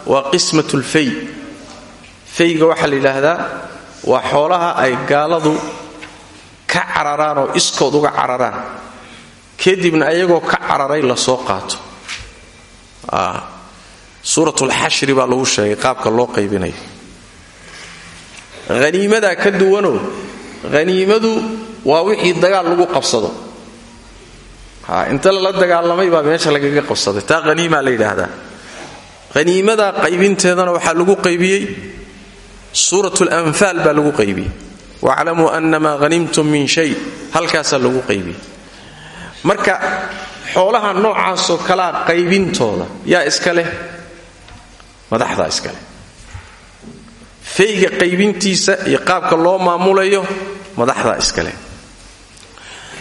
waa qismatulfay fayga waxaa la yidhaahdaa waa xoolaha ay gaaladu ka cararaan oo iskood uga cararaan kadibna ayagoo ka cararay la soo qaato. Suuratulxashri baa lagu sheegay qaabka loo qaybinayo haniimadaa ka duwanoo haniimadu waa wixii dagaal lagu qabsado. Inta lala dagaalamay baa meesha lagaga qabsaday. Taa haniimaa la yidhaahdaa. Haniimada qaybinteedana waxaa lagu qaybiyey suurat lanfaal baa lagu qaybiyey. Waclamuu annamaa hanimtum min shay halkaasaa lagu qaybiyey marka xoolaha noocaasoo kalaa qaybintooda yaa iska leh madaxdaa iska leh. Fayga qaybintiisa iyo qaabka loo maamulayo madaxdaa iska leh.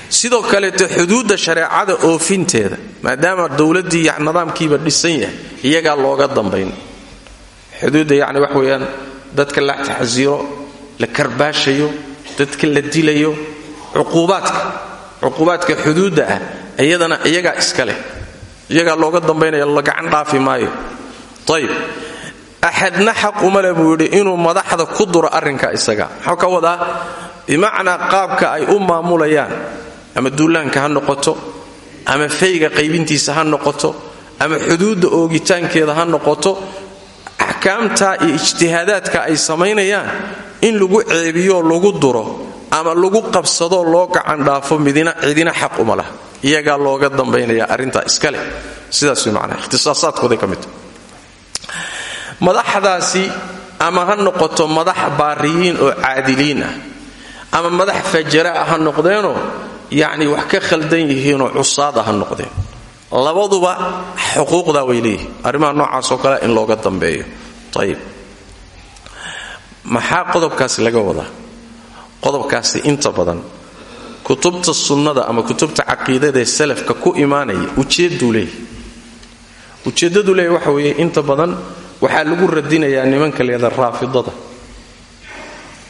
Sidoo kaleeto xuduudda shareecada oofinteeda maadaama dowladdii ya nidaamkiiba dhisan yahay iyagaa looga dambayn. Xuduudda yacni wax weeyaan dadka la taxsiiro la karbaashayo dadka la dilayo cuquubaadka cuquubaadka xuduudda ah iyadana iyagaa iska leh. Iyagaa looga dambaynaya la gacan dhaafi maayo. Ayib axadna xaq uma le buu yidhi inuu madaxda ku duro arrinka isaga. Muxuu ka wadaa? Bimacnaa qaabka ay u maamulayaan. Ama duulaanka ha noqoto ama fayga qaybintiisa ha noqoto ama xuduudda oogitaankeeda ha noqoto axkaamta iyo ijtihaadaadka ay samaynayaan in lagu ceebiyoo lagu duro ama lagu qabsadoo loo gacan dhaafo cidina xaq uma lah iyagaa looga dambaynaya arrintaa iska leh sidaas way macnaha ikhtisaasaadkooday ka midta madaxdaasi ama ha noqoto madax baariyiin oo caadiliin ah ama madax fajara ah ha noqdeenoo yacni wax ka khaldan yihiinoo cusaada ha noqdeen. Labaduba xuquuqdaa way leeyihiin arrimaha noocaasoo kale in looga dambeeyo. Ayib maxaa qodobkaasi laga wadaa qodobkaasi inta badan kutubta sunnada ama kutubta caqiidadaee salafka ku imaanaya ujeedduu leeyahy ujeeddadu leeyahy waxa weeye inta badan waxaa lagu radinayaa nimanka leeda raafidada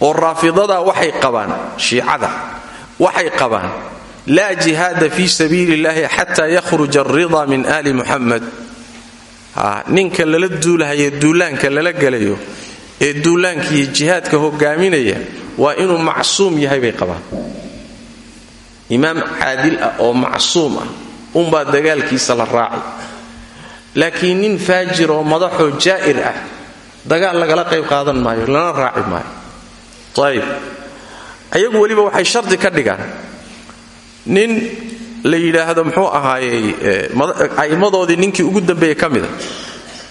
oo raafidada waxay qabaan shiicada waxay qabaan laa jihaada fi sabiili illahi xataa yakhruja alridaa min ali muxamed ninka lala duulahaya duulaanka lala gelayo ee duulaankiiyo jihaadka hogaaminaya waa inuu macsuum yahay bay qabaan. Imaam caadil ah oo macsuum ah unbaa dagaalkiisa la raacay. Laakiin nin faajir oo madaxoo jaa'ir ah dagaal lagala qayb qaadan maayo lana raaci maayo. Ayib. Ayagu weliba waxay shardi ka dhigaan. Nin la yidhaahdo muxuu ahaayey a'immadoodii ninkii ugu dambeeye ka mida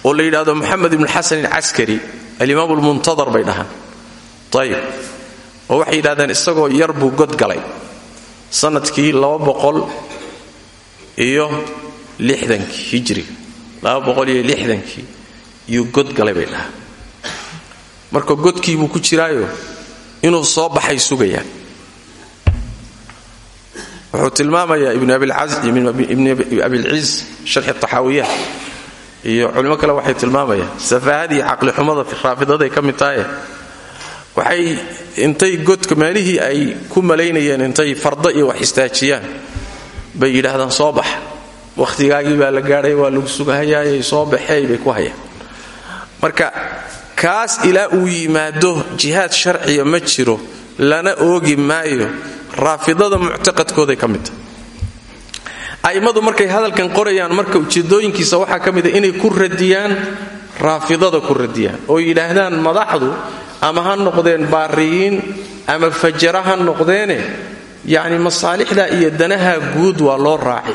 oo la yidhaahdo moxamed ibnu xasan alcaskari alimaam lmuntadar bay dhahaan. Ayib oo waxay yidhahdeen isagoo yar buu god galay. Sanadkii iyo lixdankii hijriga laba boqol iyo lixdankii yuu god galay bay dhahaa. Marka godkiibuu ku jiraayo inuu soo baxay sugayaan. Wuxuu tilmaamayaa ibn abilciz sharxi taxaawiyaha iyo culimo kale waxay tilmaamayaan. Safaahadii caqlixumada raafidaday ka mid tahaye waxay intay godka meelihii ay ku malaynayeen intay farda iyo wax istaajiyaan. Bay yidhaahdaan soo bax. Wakhtigaagii baa la gaadhay waa lagu sugahayaayay soo baxeey bay ku hayaan. Marka kaas ilaa uu yimaado jihaad sharciya ma jiro lana oogi maayo raafidada muctaqadkooday ka mid tahay. Markay hadalkan qorayaan marka ujeedooyinkiisa waxaa ka mida inay ku radiyaan raafidada ku radiyaan. Oo yidhaahdaan madaxdu ama ha noqdeen baariyiin ama fajara ha noqdeene yacni masaalixda iyo danaha guud waa loo raaci.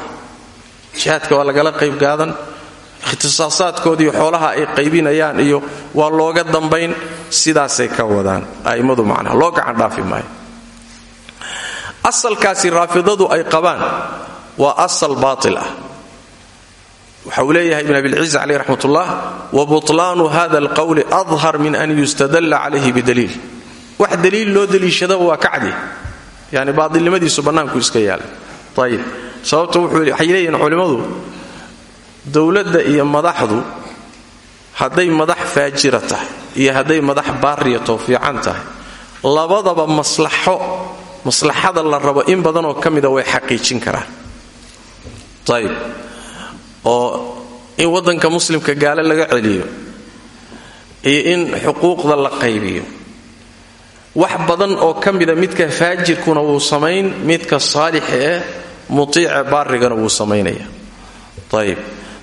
Jihaadka waa lagala qayb gaadan ikhtisaasaadkoodiiyo xoolaha ay qaybinayaan iyo waa looga dambayn sidaasay ka wadaan. A'immadu macnaha loo gacan dhaafi maayo. Asalkaasi raafidadu ay qabaan waa asal baatil ah waxa uu leeyahay ibn abilciz caleyh raxmat ullah wa butlaanu hada alqowli adhar min an yustadalla calayhi bidaliil. Wax daliil loo deliishadaba waa kacdi. Yani baatilnimadiisu bannaanku iska yaalla ayib sababta waxay leeyihiin culimmadu dowladda iyo madaxdu hadday madax faajira tahay iyo hadday madax baariyatoo fiican tahay labadaba maslaxo maslaxada la rabo in badanoo ka mida way xaqiijin karaan oo in waddanka muslimka gaale laga celiyo iyo in xuquuqda la qaybiyo. Wax badan oo ka mida midka faajirkuna wuu samayn midka saalixa ee mutiice baarigana wuu samaynaya. Ayib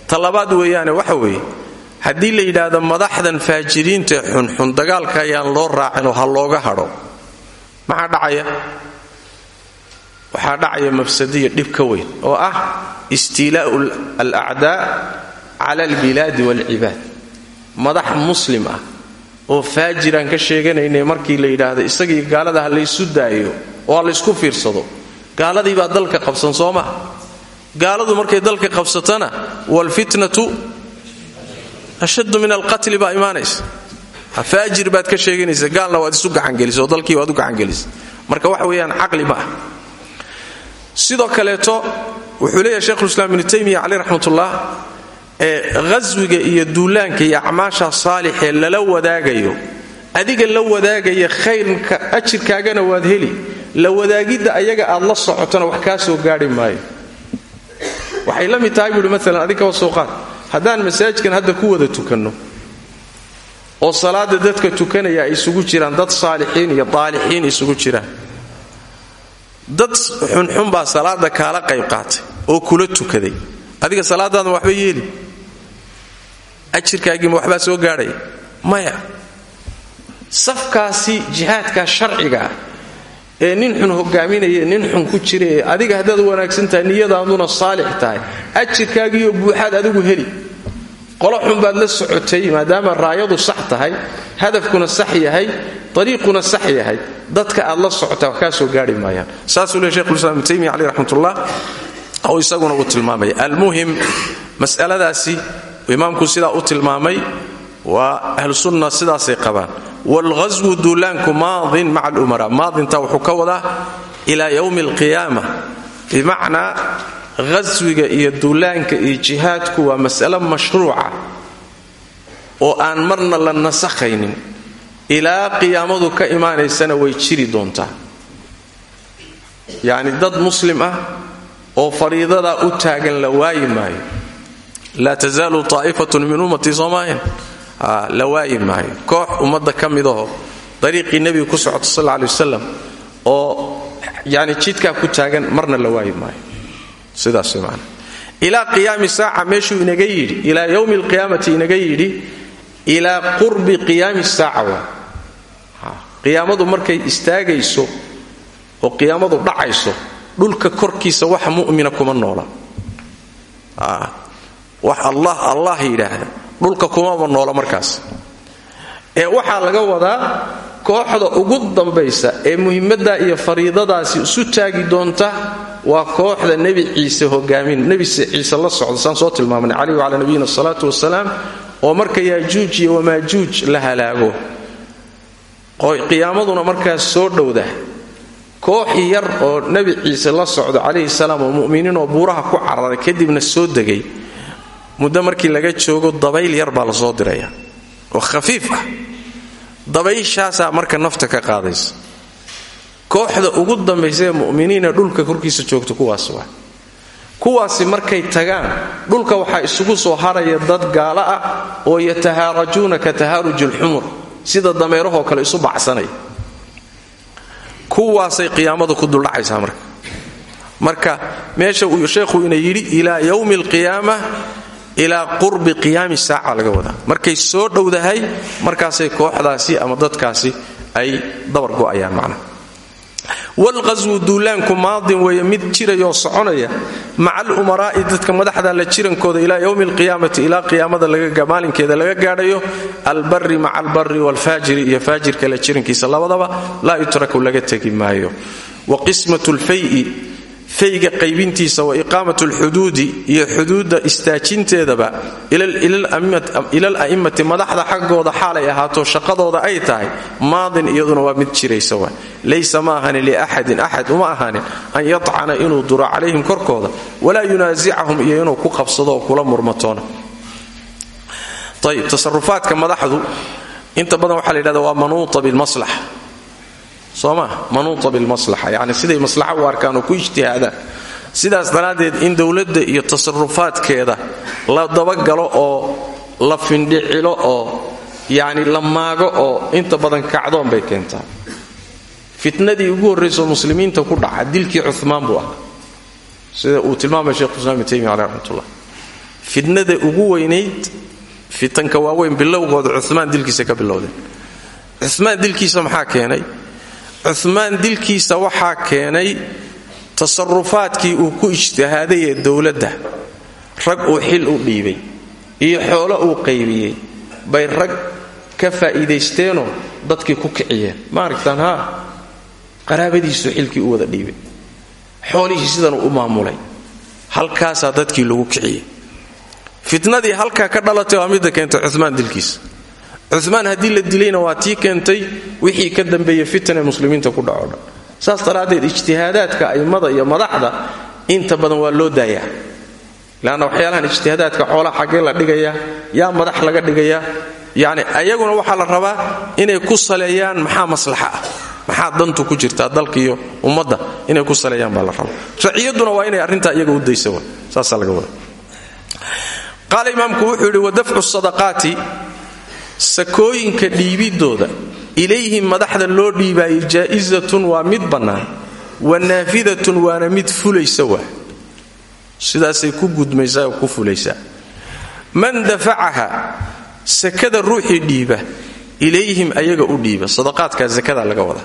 ta labaad weeyaane waxa weeye haddii la yidhaahdo madaxdan faajiriintae xunxun dagaalka ayaan loo raacinoo ha looga hadho maxaa dhacaya waxaa dhacaya mafsadiya dhib ka weyn oo ah istiilaa'u alacdaa cala albilaadi waalcibaad madax muslim ah oo faajiraan ka sheeganaynay markii la yidhaahdo isagii gaalada ha laysu daayo oo ha laysku fiirsado gaaladii baa dalka qabsan soo gaaladu markay dalka qabsatana waalfitnatu ashaddu min alqatli baa imaanaysa. Faajir baad ka sheeganaysa gaalna waad isu gacangelisa oo dalkii waad u gacangelisa marka waxa weeyaan caqli ma sidoo kaleeto wuxuu leeyahay shekhulislaam ibnu taymiya caleyh raxmatullah ee ghaswiga iyo duulaanka iyo acmaasha saalixee lala wadaagayo adiga la wadaagaya khayrka ajirkaagana waad heli. La wadaagidda ayaga aad la socotona wax kaa soo gaadhi maayo. Waxay la mid tahay buuhi maalan adig kaba soo qaad. Haddaan masaajidkan hadda ku wada tukanno oo salaada dadka tukanaya ay isugu jiraan dad saalixiin iyo daalixiin isugu jiraan dad xunxun baa salaada kaala qayb qaatay oo kula tukaday. Adiga salaadaadama waxba yeeli. Ajirkaagiima waxbaa soo gaadhaya maya. Safkaasi jihaadka sharciga ah ee nin xun hogaaminaya nin xun ku jira ee adiga haddaad wanaagsan tahay niyadaaduna saalix tahay. Ajirkaagiiyo buuxaad adigu heli qolo xun baad la socotay maadaama raayadu sax tahay hadafkuna sax yahay ariiquna sax yahay. Dadka aad la socotaa wax kaa soo gaari maayaan. Saasuu le shekhulislam ibnu taymiya caleyh raxmatullah oo isaguna uu tilmaamaya almuhim mas'aladaasi imaamku sidaa u tilmaamay waa ahlusunna sidaasay qabaan. Waalghaswu duulaanku maadin maca alumara maadinta wuxuu ka wadaa ilaa yowmi alqiyaama bimacnaa ghaswiga iyo duulaanka iyo jihaadku waa mas'alo mashruuca oo aan marna la nasakhaynin ilaa qiyaamadu ka imaanaysana way jiri doontaa. Yacni dad muslim ah oo fariidadaa u taagan la waayi maayo. Laa tasaalu taa'ifatun min ummatii soomaayan la waayi maayo. Koox ummadda ka midaho dariiqii nebiga ku socota sal alla alay wasalam oo yani jidkaa ku taagan marna la waayi maayo ilaa qiyaami saaca meeshuu inaga yidhi ilaa yowmi alqiyaamati inaga yidhi ilaa qurbi qiyaami saaca waa. Markay istaagayso oo qiyaamadu dhacayso dhulka korkiisa wax mu'mina kuma noola. Wax allah allah yidhaahda dhulka kumama noola markaas. Ee waxaa laga wadaa kooxda ugu dambaysa ee muhimaddaa iyo fariidadaasi isu taagi doonta waa kooxda nebi ciise hogaamin. Nebi ciise la socda saan soo tilmaamnay. Calayh wacalaa nabiyina asalaatu wasalaam oo marka yaajuuj iyo wamaajuuj la halaago. Qiyaamaduna markaas soo dhowda. Koox yar oo nebi ciise la socdo calayhi salaam oo mu'miniin oo buuraha ku cararay kadibna soo degay. Muddo markii laga joogo dabayl yar baa la soo diraya. Oo khafiif ah dabayshaasaa marka nafta ka qaadaysa kooxda ugu dambaysa ee mu'miniina dhulka korkiisa joogta kuwaas waa. Kuwaasi markay tagaan dhulka waxaa isugu soo haraya dad gaalo ah oo yatahaarajuuna ka tahaaruji lxumur sida dameerahoo kale isu bacsanaya. Kuwaasay qiyaamadu ku duldhacaysaa marka. Marka meesha uu sheekhu ina yidhi ilaa yowmi alqiyaama ilaa qurbi qiyaami saaca laga wadaa. Markay soo dhowdahay markaasay kooxdaasi ama dadkaasi ay dabar go'ayaan macnaha walqaswu duulaanku maadin weeye mid jirayoo soconaya maca alumaraa'i dadka madaxda la jirankooda ilaa yowmi alqiyaamati ilaa qiyaamada maalinkeeda laga gaadhayo albari maca albari waalfaajiri iyo faajirka la jirankiisa labadaba laa yutraku laga tegi maayo. Wa qismat lfayi fayga qaybintiisa wa iqaamat alxuduudi iyo xuduudda istaajinteedaba ilal a'immati madaxda xaggooda xaalay ahaato shaqadooda ay tahay maadin iyaduna waa mid jiraysa wa. Laysa ma ahanin liaxadin axad uma ahanin an yatcana inuu duro calayhim korkooda walaa yunaasicahum iyo ku qabsado kula murmatoona. Ayib tasarufaadka madaxdu inta badan waxaa la yidhahda waa manuuta bilmaslaxa soo maa manuuta bilmaslaxa. Yacni siday maslaxa u arkaan oo ku ijtihaadaan sidaas daraaddeed in dowladda iyo tasarufaadkeeda la dabagalo oo la findhicilo oo yacni la maago oo inta badan kacdoon bay keentaa. Fitnadii ugu horraysoo muslimiinta ku dhaca dilkii cumaan buu ahaa. Sida uu tilmaamay shekhu islam ibn taymiya caleh fitnada ugu weynayd fitanka waaweyn bilowgooda cumaan dilkiisa ka bilowdeen cumaan dilkiisa maxaa keenay cumaan dilkiisa waxaa keenay tasarufaadkii uu ku ijtihaaday ee dowladda. Rag uu xil u dhiibay iyo xoolo uu qaybiyey bay rag ka faa'iidaysteenoo dadkii ku kiciyeen. Ma aragtaan haa? Qaraabadiisu xilkii u wada dhiibay. Xoolihii sidanuu u maamulay. Halkaasaa dadkii lagu kiciyey. Fitnadii halkaa ka dhalatay waa midda keentay cumaan dilkiisa cumaan haddii la dilayna waa tii keentay wixii ka dambeeya fitan ee muslimiinta ku dhaco. Dhan saas daraaddeed ijtihaadaadka a'immada iyo madaxda inta badan waa loo daayaa. Leanna waxyaalahan ijtihaadaadka xoolaha xaggee la dhigayaa yaa madax laga dhigayaa yacni ayaguna waxaa la rabaa inay ku saleeyaan maxaa maslaxa ah? Maxaa dantu ku jirtaa dalka iyo ummadda inay ku saleeyaan baa la rabaa. Raciyaduna waa inay arrintaa iyaga u daysa saasaa laga wada qaala imaamku wuxuu yidhi wadafcu sadaqaati sakooyinka dhiibidooda. Ilayhim madaxda loo dhiibaayo jaa'isatun waa mid bannaan wa naafidatun waana mid fulaysa waa. Sidaasay ku gudmaysaa ku fulaysaa. Man dafacaha sakada ruuxii dhiiba ilayhim ayaga u dhiiba. Sadaqaadkaa sakada laga wada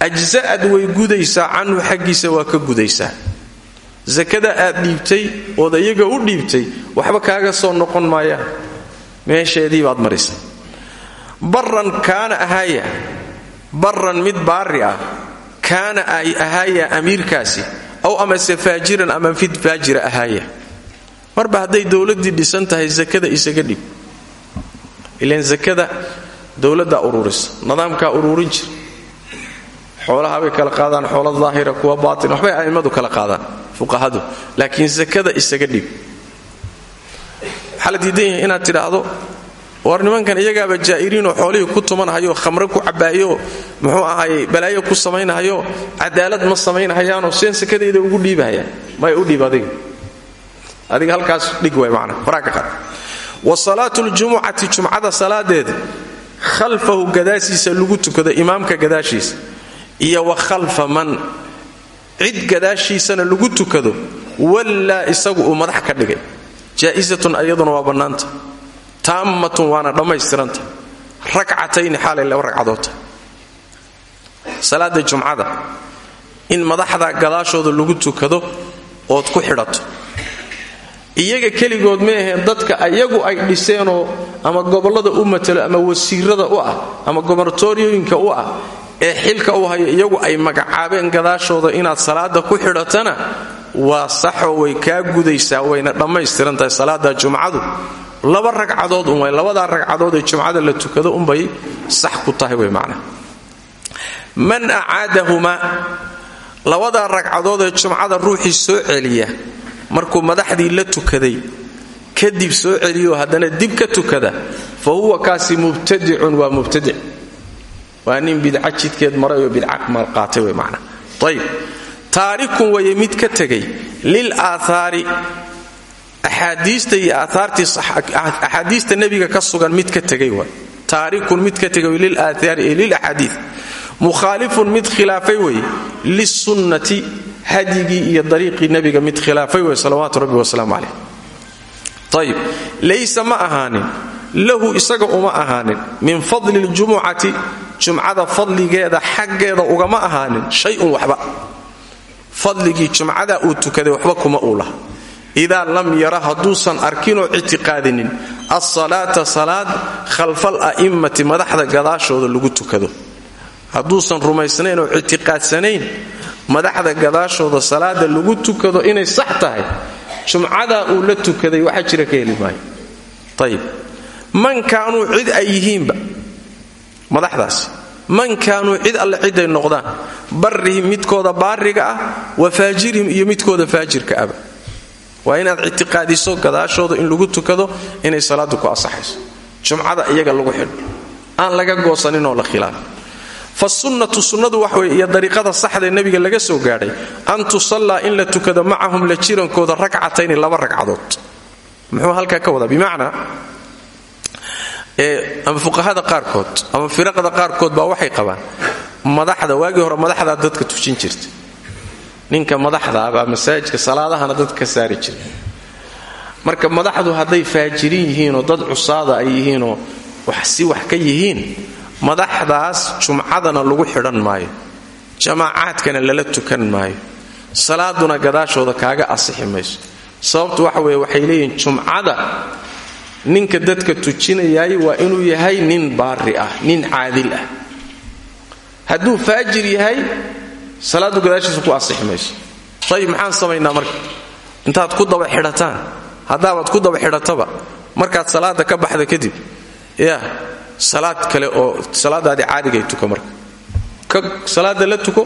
ajsa'ad way gudaysaa canhu xaggiisa waa ka gudaysaa. Sakada aad dhiibtay ood ayaga u dhiibtay waxba kaaga soo noqon maayaan meesheedii baad marisay barran kaana ahaaya barran mid baari ah kaana ay ahaaya amiirkaasi aw amase faajiran ama mid faajira ahaaya. Marba hadday dowladdii dhisan tahay sakada isaga dhib. Ilan sakada dowladdaa ururisa nidaamkaa ururin jira xoolaha bay kala qaadaan xoolo daahira kuwa baatin waxbay a'immadu kala qaadaan fuqahadu. Laakiin sakada isaga dhib waxaa la diidan yahay inaad tidhaahdo war nimankan iyagaaba jaa'iriinoo xoolihii ku tumanhayo khamre ku cabbaayo muxuu ahaayey balaayo ku samaynahayo cadaalad ma samaynahayaanoo seen sakadayda ugu dhiibahayaan may u dhiib adiga. Halkaas dhig way macna faraa ka qaad wa salaatu ljumucati jumcada salaadeeda khalfahu gadaashiisa lagu tukado imaamka gadaashiisa iyo wa khalfa man cid gadaashiisana lagu tukado wallaa isagu madax ka dhigay jaa'isatun ayaduna waa bannaanta. Taammatun waana dhammaystiranta. Rakcatayni xaalay laba ragcadoodta salaada jumcada. In madaxda gadaashooda lagu tukado ood ku xidhato. Iyaga keligood ma aheen dadka iyagu ay dhiseenoo ama gobollada u matalo ama wasiirada u ah ama gobarnatoriyooyinka u ah ee xilka u haya iyagu ay magacaabeen gadaashooda inaad salaada ku xidhatana waa saxoo way kaa gudaysaa wayna dhammaystiran tahay salaada jumcadu. Laba ragcadood un way ragcadood ee jumcada la tukado unbay sax ku tahay way macna. Man acaadahumaa labadaa ragcadood ee jumcada ruuxii soo celiya markuu madaxdii la tukaday kadib soo celiyo haddana dib ka tukada fa huwa kaasi mubtadicun waa mubtadic waa nin bidca jidkeed maray oo bidca qaatay wey macna. Ayib taarikun waye mid ka tegay lil aaaari axaadiista iyo aaaartiiaxaadiista nebiga ka sugan mid ka tegay waay taarikun mid ka tegay lil aaaari lil axaadii mukhaalifun mid khilaafay wey lisunnati hadyigii iyo dariiqii nebiga mid khilaafay wey salawaatu rabbi wasalaamu caleyh ayib laysa ma ahaanin lahu isaga uma ahaanin min fadli ljumucati jumcada fadligeeda xaggeeda ugama ahaanin shay-un waxba fadligii jumcada uu tukaday waxba kuma uu laha idaa lam yara hadduusan arkinoo ictiqaadinin alsalaata salaad khalfal a'immati madaxda gadaashooda lagu tukado. Hadduusan rumaysnayn oo ictiqaadsanayn madaxda gadaashooda salaada lagu tukado inay sax tahay. Jumcadaa uu la tukaday waxa jira ka heli man kaanuu cid ay yihiinba madaxdaasi man kaanuu cid alle ciday noqdaan barrihim midkooda baariga ah wa faajirihim iyo midkooda faajirka aba waa inaad ictiqaadiso gadaashooda in lagu tukado inay salaadu ku asaxayso jumcada iyaga lagu xidho. Aan laga goosaninoo la khilaafin. Fasunnatu sunnadu wax wey iyo dariiqada saxdae nebiga laga soo gaadhay an tusallaa in la tukado macahum la jirankooda ragcatayni laba ragcadood muxuu halkaa ka wadaa? Bimacnaa ama fuqahada qaarkood ama firaqda qaarkood baa waxay qabaan madaxda waagii hore madaxdaa dadka tujin jirta ninka madaxdaa baa masaajidka salaadahana dadka ka saari jira marka madaxdu hadday faajirin yihiinoo dad cusaada ay yihiinoo wax si wax ka yihiin madaxdaas jumcadana lagu xidhan maayo jamaacaadkana lala tukan maayo salaaduna gadaashooda kaaga asixi mayso. Sababtu waxa weeye waxay leeyihiin jumcada ninka dadka tujinayaay waa inuu yahay nin baari ah nin caadil ah. Hadduu faajir yahay salaadu gadaashiisa ku asixi mayso. Ayib maxaan samaynaa marka? Intaad ku daba xidhataan. Haddaabaad ku daba xidhataba markaad salaada ka baxda kadib ya salaad kale oo salaadaadii caadigay tuka marka. Ka salaada la tuko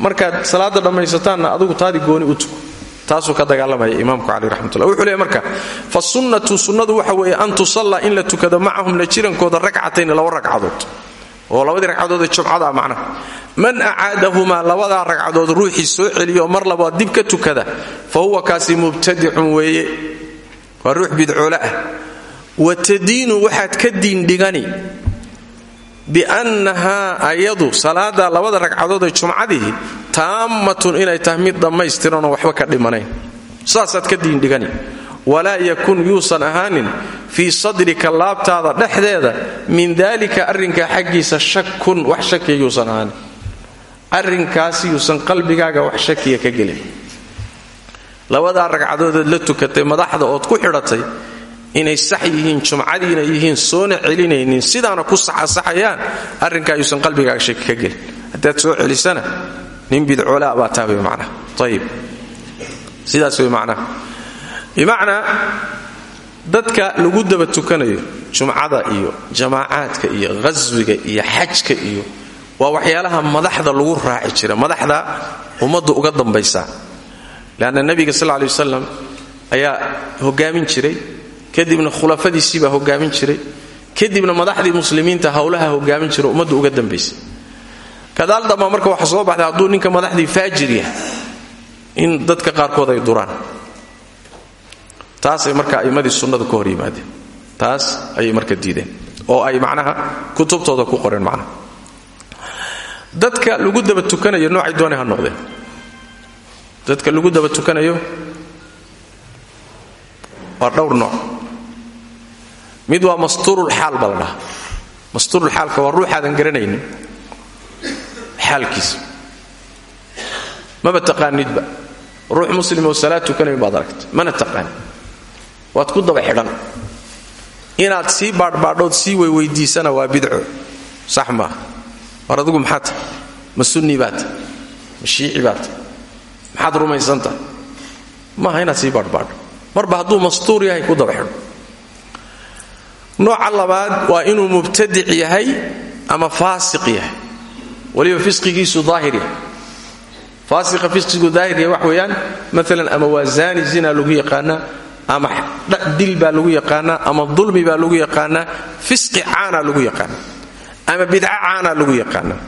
markaad salaada dhammaysataanna adugu taadii gooni u tuko taasuu ka dagaalamaya imaamku cali raxmatullah. Wuxuu leeyahy marka fa sunnatu sunnadu waxa weeye an tusalla in la tukado macahum la jirankooda ragcatayni laba ragcadood oo labadii ragcadood jumcada ah macnaha. Man acaadahumaa labadaa ragcadood ruuxii soo celiyo mar labaad dib ka tukada fa huwa kaasi mubtadicun weeye. Waa ruux bidcoole ah. Wa tadiinu waxaad ka diindhigani biannahaa ayadu salaada labada ragcadood ee jumcadihi taammatun inay tahay mid dhammaystiranoo waxba ka dhimanayn. Saasaad ka diindhigani walaa yakun yuusan ahaanin fii sadrika laabtaada dhexdeeda min daalika arrinkaa xaggiisa shakun wax shakiya yuusan ahaanin. Arrinkaasi yuusan qalbigaaga wax shakiya ka gelin. Labadaa ragcadoodeed la tukatay madaxda ood ku xidhatay inay sax yihiin jumcadiina yihiin soona celinaynin sidaana ku saxasaxayaan arrinkaa yuusan qalbigaaga shaki ka gelin. Haddaad soo celisana nin bidcoolaa baa taa way macnaha ayib sidaas way macnaha bimacnaa dadka lagu daba tukanayo jumcada iyo jamaacaadka iyo qaswiga iyo xajka iyo waa waxyaalaha madaxda lagu raaci jira. Madaxda ummaddu uga dambaysaa. Leanna nebiga sal ley wasalam ayaa hogaamin jiray kadibna khulafadiisiibaa hogaamin jiray. Kadibna madaxdii muslimiinta howlaha hogaamin jira ummaddu uga dambaysay. Kadaal damba marka waxa soo baxday hadduu ninka madaxdii faajir yahay in dadka qaarkood ay duraan. Taasay marka aimmadii sunnadu ka hor yimaadeen. Taas ayay marka diideen. Oo ay macnaha kutubtooda ku qoreen macnaha. Dadka lagu daba tukanayo noocay doonay ha noqdeen. Dadka lagu daba tukanayo waa dhowr nooc mid waa mastuurulxaal baa la dhahaa. Mastuurulxaalka waa ruuxaadan garanaynin. Xaalkiisa maba taqaanidba ruux muslim oo salaad tukanayo baad aragta mana taqaanid waad ku daba xidhan. Inaad sii baadhbaadhood sii weyweydiisana waa bidco. Sax maaha war adigu maxaa tahay ma sunni baad? Tahay ma shiici baad? Tahay maxaad rumaysantaha maaha inaad sii baadhbaadho. Marba hadduu mastuur ku daba xidho nooca labaad waa inuu mubtadic yahay ama faasiq yahay. Weliba fisqigiisu daahir yahay. Faasiqa fisqigu daahir yahay wax weeyaan maalan ama waa zina lagu yaqaanaa ama dil baa lagu yaqaanaa ama dulmi baa lagu yaqaanaa fisqi caana lagu yaqaanaa ama bidca caana lagu yaqaanaa.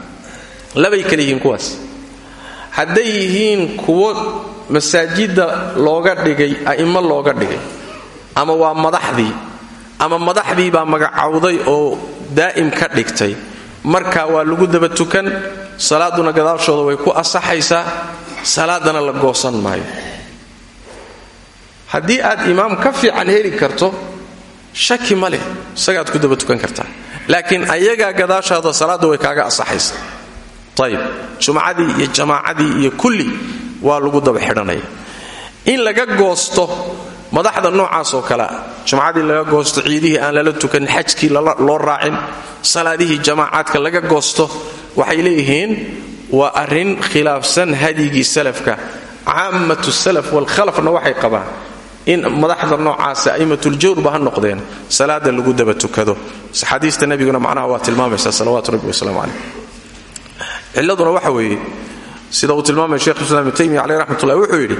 Labay kale yihiin kuwaas. Kuwo masaajidda looga dhigay a'immo looga dhigay ama waa madaxdii ama madaxdii baa magacowday oo daa'im ka dhigtay. Marka waa lagu daba tukan salaaduna gadaashooda way ku asaxaysaa salaadana la goosan maayo. Haddii aad imaam ka fiican heli karto shaki ma leh isagaad ku daba tukan kartaa. Laakiin ayagaa gadaashaada salaadda way kaaga asaxaysa ayib jumcadii iyo jamaacadii iyo kulli waa lagu daba xidhanaya. In laga goosto madaxda noocaas oo kalea jumcadii laga goosto ciidihii aan lala tukanin xajkii loo raacin salaadihii jamaacaadka laga goosto waxay leeyihiin waa arrin khilaafsan hadyigii salafka. Caamatu salaf walkhalafna waxay qabaan in madaxda noocaasa a'imatuljawrba ha noqdeen salaada lagu daba tukado. Xadiista nebiguna macnaha waa tilmaamaysa salawaatu rabbi wasalaamu caleyh ciladuna waxa weeye sida uu tilmaamaya shekh islam ibnu taymiya caleyh wuxuu yidhi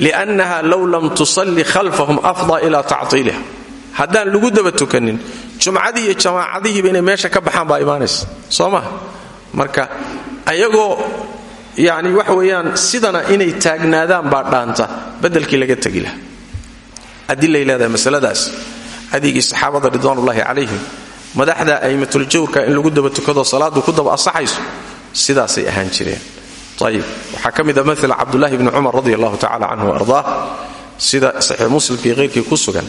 liannaha low lam tusalli khalfahum afdaa ila tactiiliha haddaan lagu daba tukanin jumcadii iyo jamaacadihiiba inay meesha ka baxaan baa imaanaysa soo marka ayagoo yani wax weeyaan sidana inay taagnaadaan baa dhaanta badelkii laga tegi laha adilay masaladaas adigii saxaabada ridwaanullaahi calayhim madaxda a'imatuljawrka in lagu daba tukado salaadu ku daba asaxayso sidaasay ahaan jireen ayib waxaa ka mid a maala cabdulahi bni cumar radi allahu tacala canhu ardaa sida saxiix muslimkii keyrkii ku sugan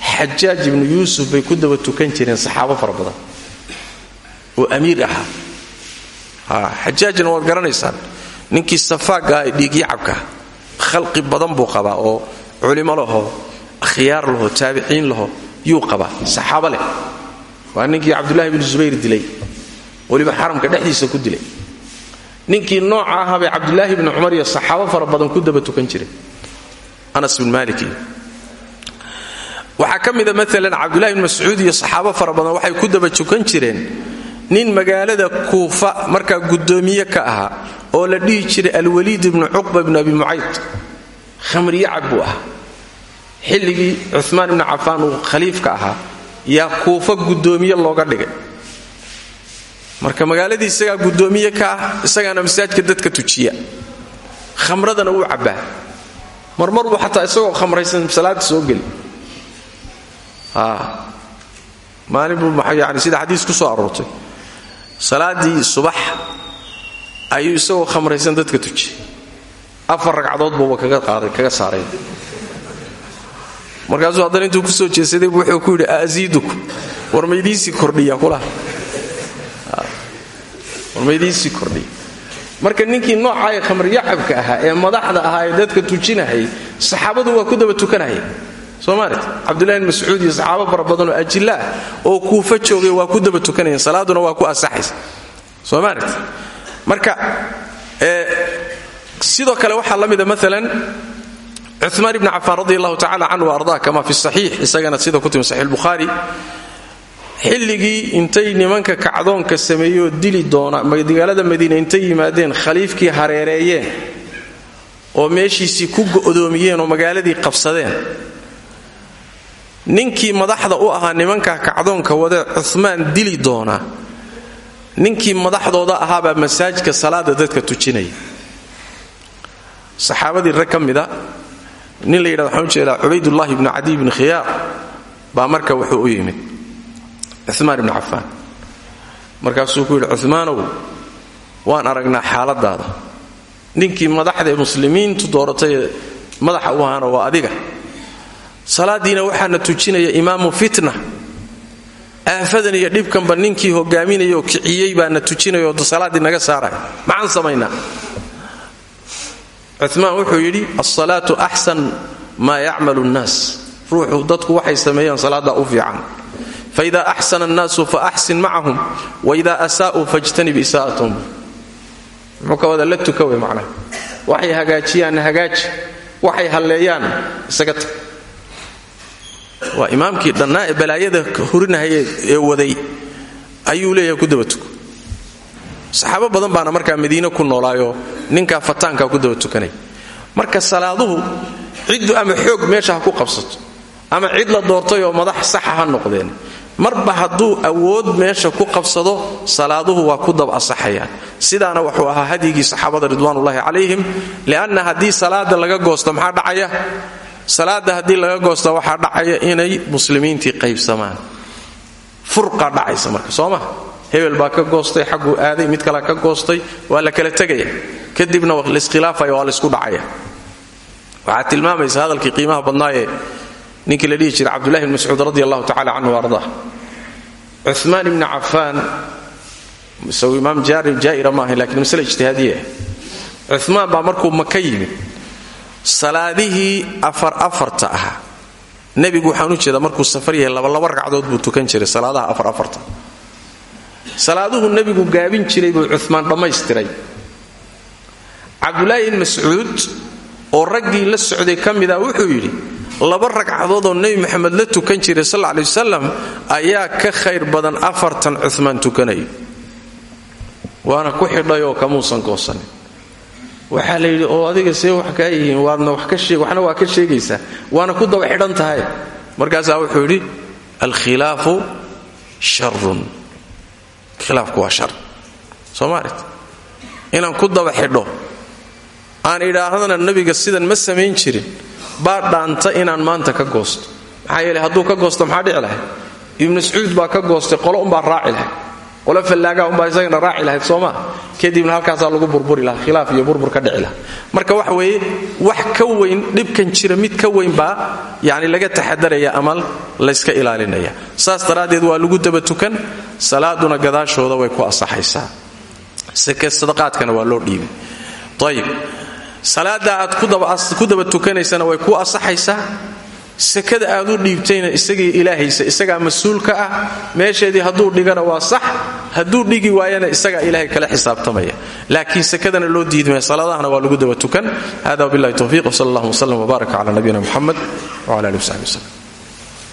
xajaaj ibnu yuusuf bay ku daba tukan jireen saxaabo fara badan oo amiir ahaa xajaajna waad garanaysaan ninkii safaagga ee dhiigyacabkaa khalqi badan buu qabaa oo culimo laho akhyaar laho taabiciin laho yuu qabaa saxaabo leh waa ninkii cabdulahi bni zubayr dilay weliba xaramka dhexdiisa ku dilay ninkii nooca ahaa bay cabdulaahi bni cumar iyo saxaabo fara badan ku daba tukan jireen anas bin malik. Iyo waxaa ka mida maalan cabdulahi bn iyo saxaabo fara waxay ku daba tukan jireen nin magaalada kuufa markaa guddoomiye ka ahaa oo la dhihi jiray alwaliid ibnu cuqba bnu abi mucayd khamriyacab buu ahaa. Xilligii cumaan ibnu cafaan uu khaliifka ahaa yaa kuufa guddoomiye looga dhigay marka magaaladii isagaa guddoomiye ka ah isagaana masaajka dadka tujiya. Khamradana wuu cabbaa. Marmar buu xataa isagoo khamraysan salaada soo geli. Maalin buu yani sida xadiis ku soo aroortay. Salaadii subax ayuu isagoo khamraysan dadka tujiyey afar ragcadood buuba kaga saaray. Markaasuu haddana intuu ku soo jeesaday wuxuu ku yidhi aziiduku war kordhiya kulaha war maydiisii kordhiya marka ninkii noocaaya khamriyacabka ahaa ee madaxda ahaa ee dadka tujinahayay saxaabadu waa ku daba tukanahaya soomaalit cabdullahi bn mascuud iyo saxaabo fara badanoo ajillaah oo kuufa joogay waa ku daba tukanayeen. Salaaduna waa ku asaxaysa soomaalit marka sidoo kale waxaa la mida maalan cumaan ibni cafaan radi allahu arda kama fi saxiix isagana sida ku timi saxiix bukhaari xilligii intay nimanka kacdoonka sameeyoo dili doona magaalada madiine intay yimaadeen khaliifkii hareereeyeen oo meeshiisii ku go'doomiyeen oo magaaladii qabsadeen. Ninkii madaxda u ahaa nimanka kacdoonka wade cumaan dili doona. Ninkii madaxdooda ahaabaa masaajidka salaada dadka tujinaya. Saxaabadii rag nin la yidhahdo waxaan u jeedaa cubaydullaahi ibnu cadiy ibni khiyaar baa marka wuxuu u yimid cumaan ibni cafaan markaasuu ku yidhi cumaanow waan aragnaa xaaladaada ninkii madaxda ee muslimiintu dooratayee madaxa u ahaana waa adiga. Salaadiina waxaana tujinaya imaamu fitna. Aafadan iyo dhibkanba ninkii hogaaminayoo kiciyey baana tujinayoo salaaddii naga saaraya maxaan samaynaa cumaan wuxuu yidhi alsalaatu axsan maa yacmalu nnaas. Ruuxu dadku waxay sameeyaan salaada u fiican faida axsana annaasu fa axsin macahum waida asaa'uu fajtanib isaa'atahum muxuu ka wada la tuka wey macnaha waxay hagaajiyaanna hagaaji waxay halleeyaan isaga tag waa imaamkii dhannaa ee balaayada hurinahaya ee waday ayuu leeyahay ku daba tuko saxaabo badan baana markaa madiine ku noolaayoo ninkaa fataankaa ku daba tukanaya marka salaaduhu ciddu ama xoog meesha ha ku ama cid la doortay oo madax saxa ha noqdeen marba hadduu awood meesha ku qabsado salaaduhu waa ku dab asaxayaan. Sidaana wuxuu ahaa hadyigii saxaabada ridwaanullaahi calayhim lianna haddii salaada laga goosto maxaa dhacaya? Salaada haddii laga goosta waxaa dhacaya inay muslimiintii qaybsamaan. Furqaa dhacaysa marka soo hebel baa ka goostay xagguu aaday mid kala ka goostay waa la kala tegaya. Kadibna laskhilaafaya waa laysku dhacaya. Waxaa tilmaamaysa hadalkii qiimaha badnaayee ninkii la dhihi jiray cabdullahi bn mascuud radi allahu tacala canhu arda cumaan ibni cafaan. Isagu imaam jaa'ira ma ahayn lakiin masle ijtihaadiye cumaan baa markuu maka yimid salaadihii afar afarta ahaa. Nebigu waxaan u jeedaa markuu safar yahay labalaba ragcadood buu tukan jiray salaadaha afar afarta. Salaaduhu nebigu gaabin jiray buu cumaan dhammaystiray. Cabdulaahi ibn mascuud oo raggii la socday ka mida wuxuu yidhi laba ragcadoodoo nebi maxamed la tukan jiray sal ley wasalam ayaa ka khayr badan afartan cumaan tukanayo waana ku xidhayoo kamuusan goosanin waxaa la yidhi oo adiga see wax kaa yihiin waadna waxna waa ka sheegaysaa. Waana ku daba xidhan tahay. Markaasaa wuxuu yidhi alkhilaafu sharun khilaafku waa shar. Soo inaan ku daba xidho aan idhaahdana nebiga sidan ma samayn jirin baa dhaanta inaan maanta ka goosto. Maxaa yeele hadduu ka goosto maxaa dhici lahayd ibnu mascuud baa ka goostay qolo umbaa raaci lahayd qolo fallaagaa umbaa isagana raaci lahayd soomaa kadibna halkaasaa lagu burburi lahaa khilaaf iyo burbur ka dhici laha marka waxa weeye wax ka weyn dhibkan jira mid ka weyn baa yani laga taxadaraya ama layska ilaalinaya. Saas daraaddeed waa lagu daba tukan salaaduna gadaashooda way ku asaxaysaa sadaqaadkana waa loo dhiibay ayib salaada aad ku daba tukanaysana way ku asaxaysaa sekada aad u dhiibtayna isagii ilaahaysa isagaa mas'uulka ah meesheedii hadduu dhigana waa sax hadduu dhigi waayana isagaa ilaahay kala xisaabtamaya. Laakiin sekadana loo diidmaya salaadahana waa lagu daba tukan. Hada wabillahi towfiiq wsal allah wslam wbaarak cala nabiyina muxamed wcala ali wsaxbi wslem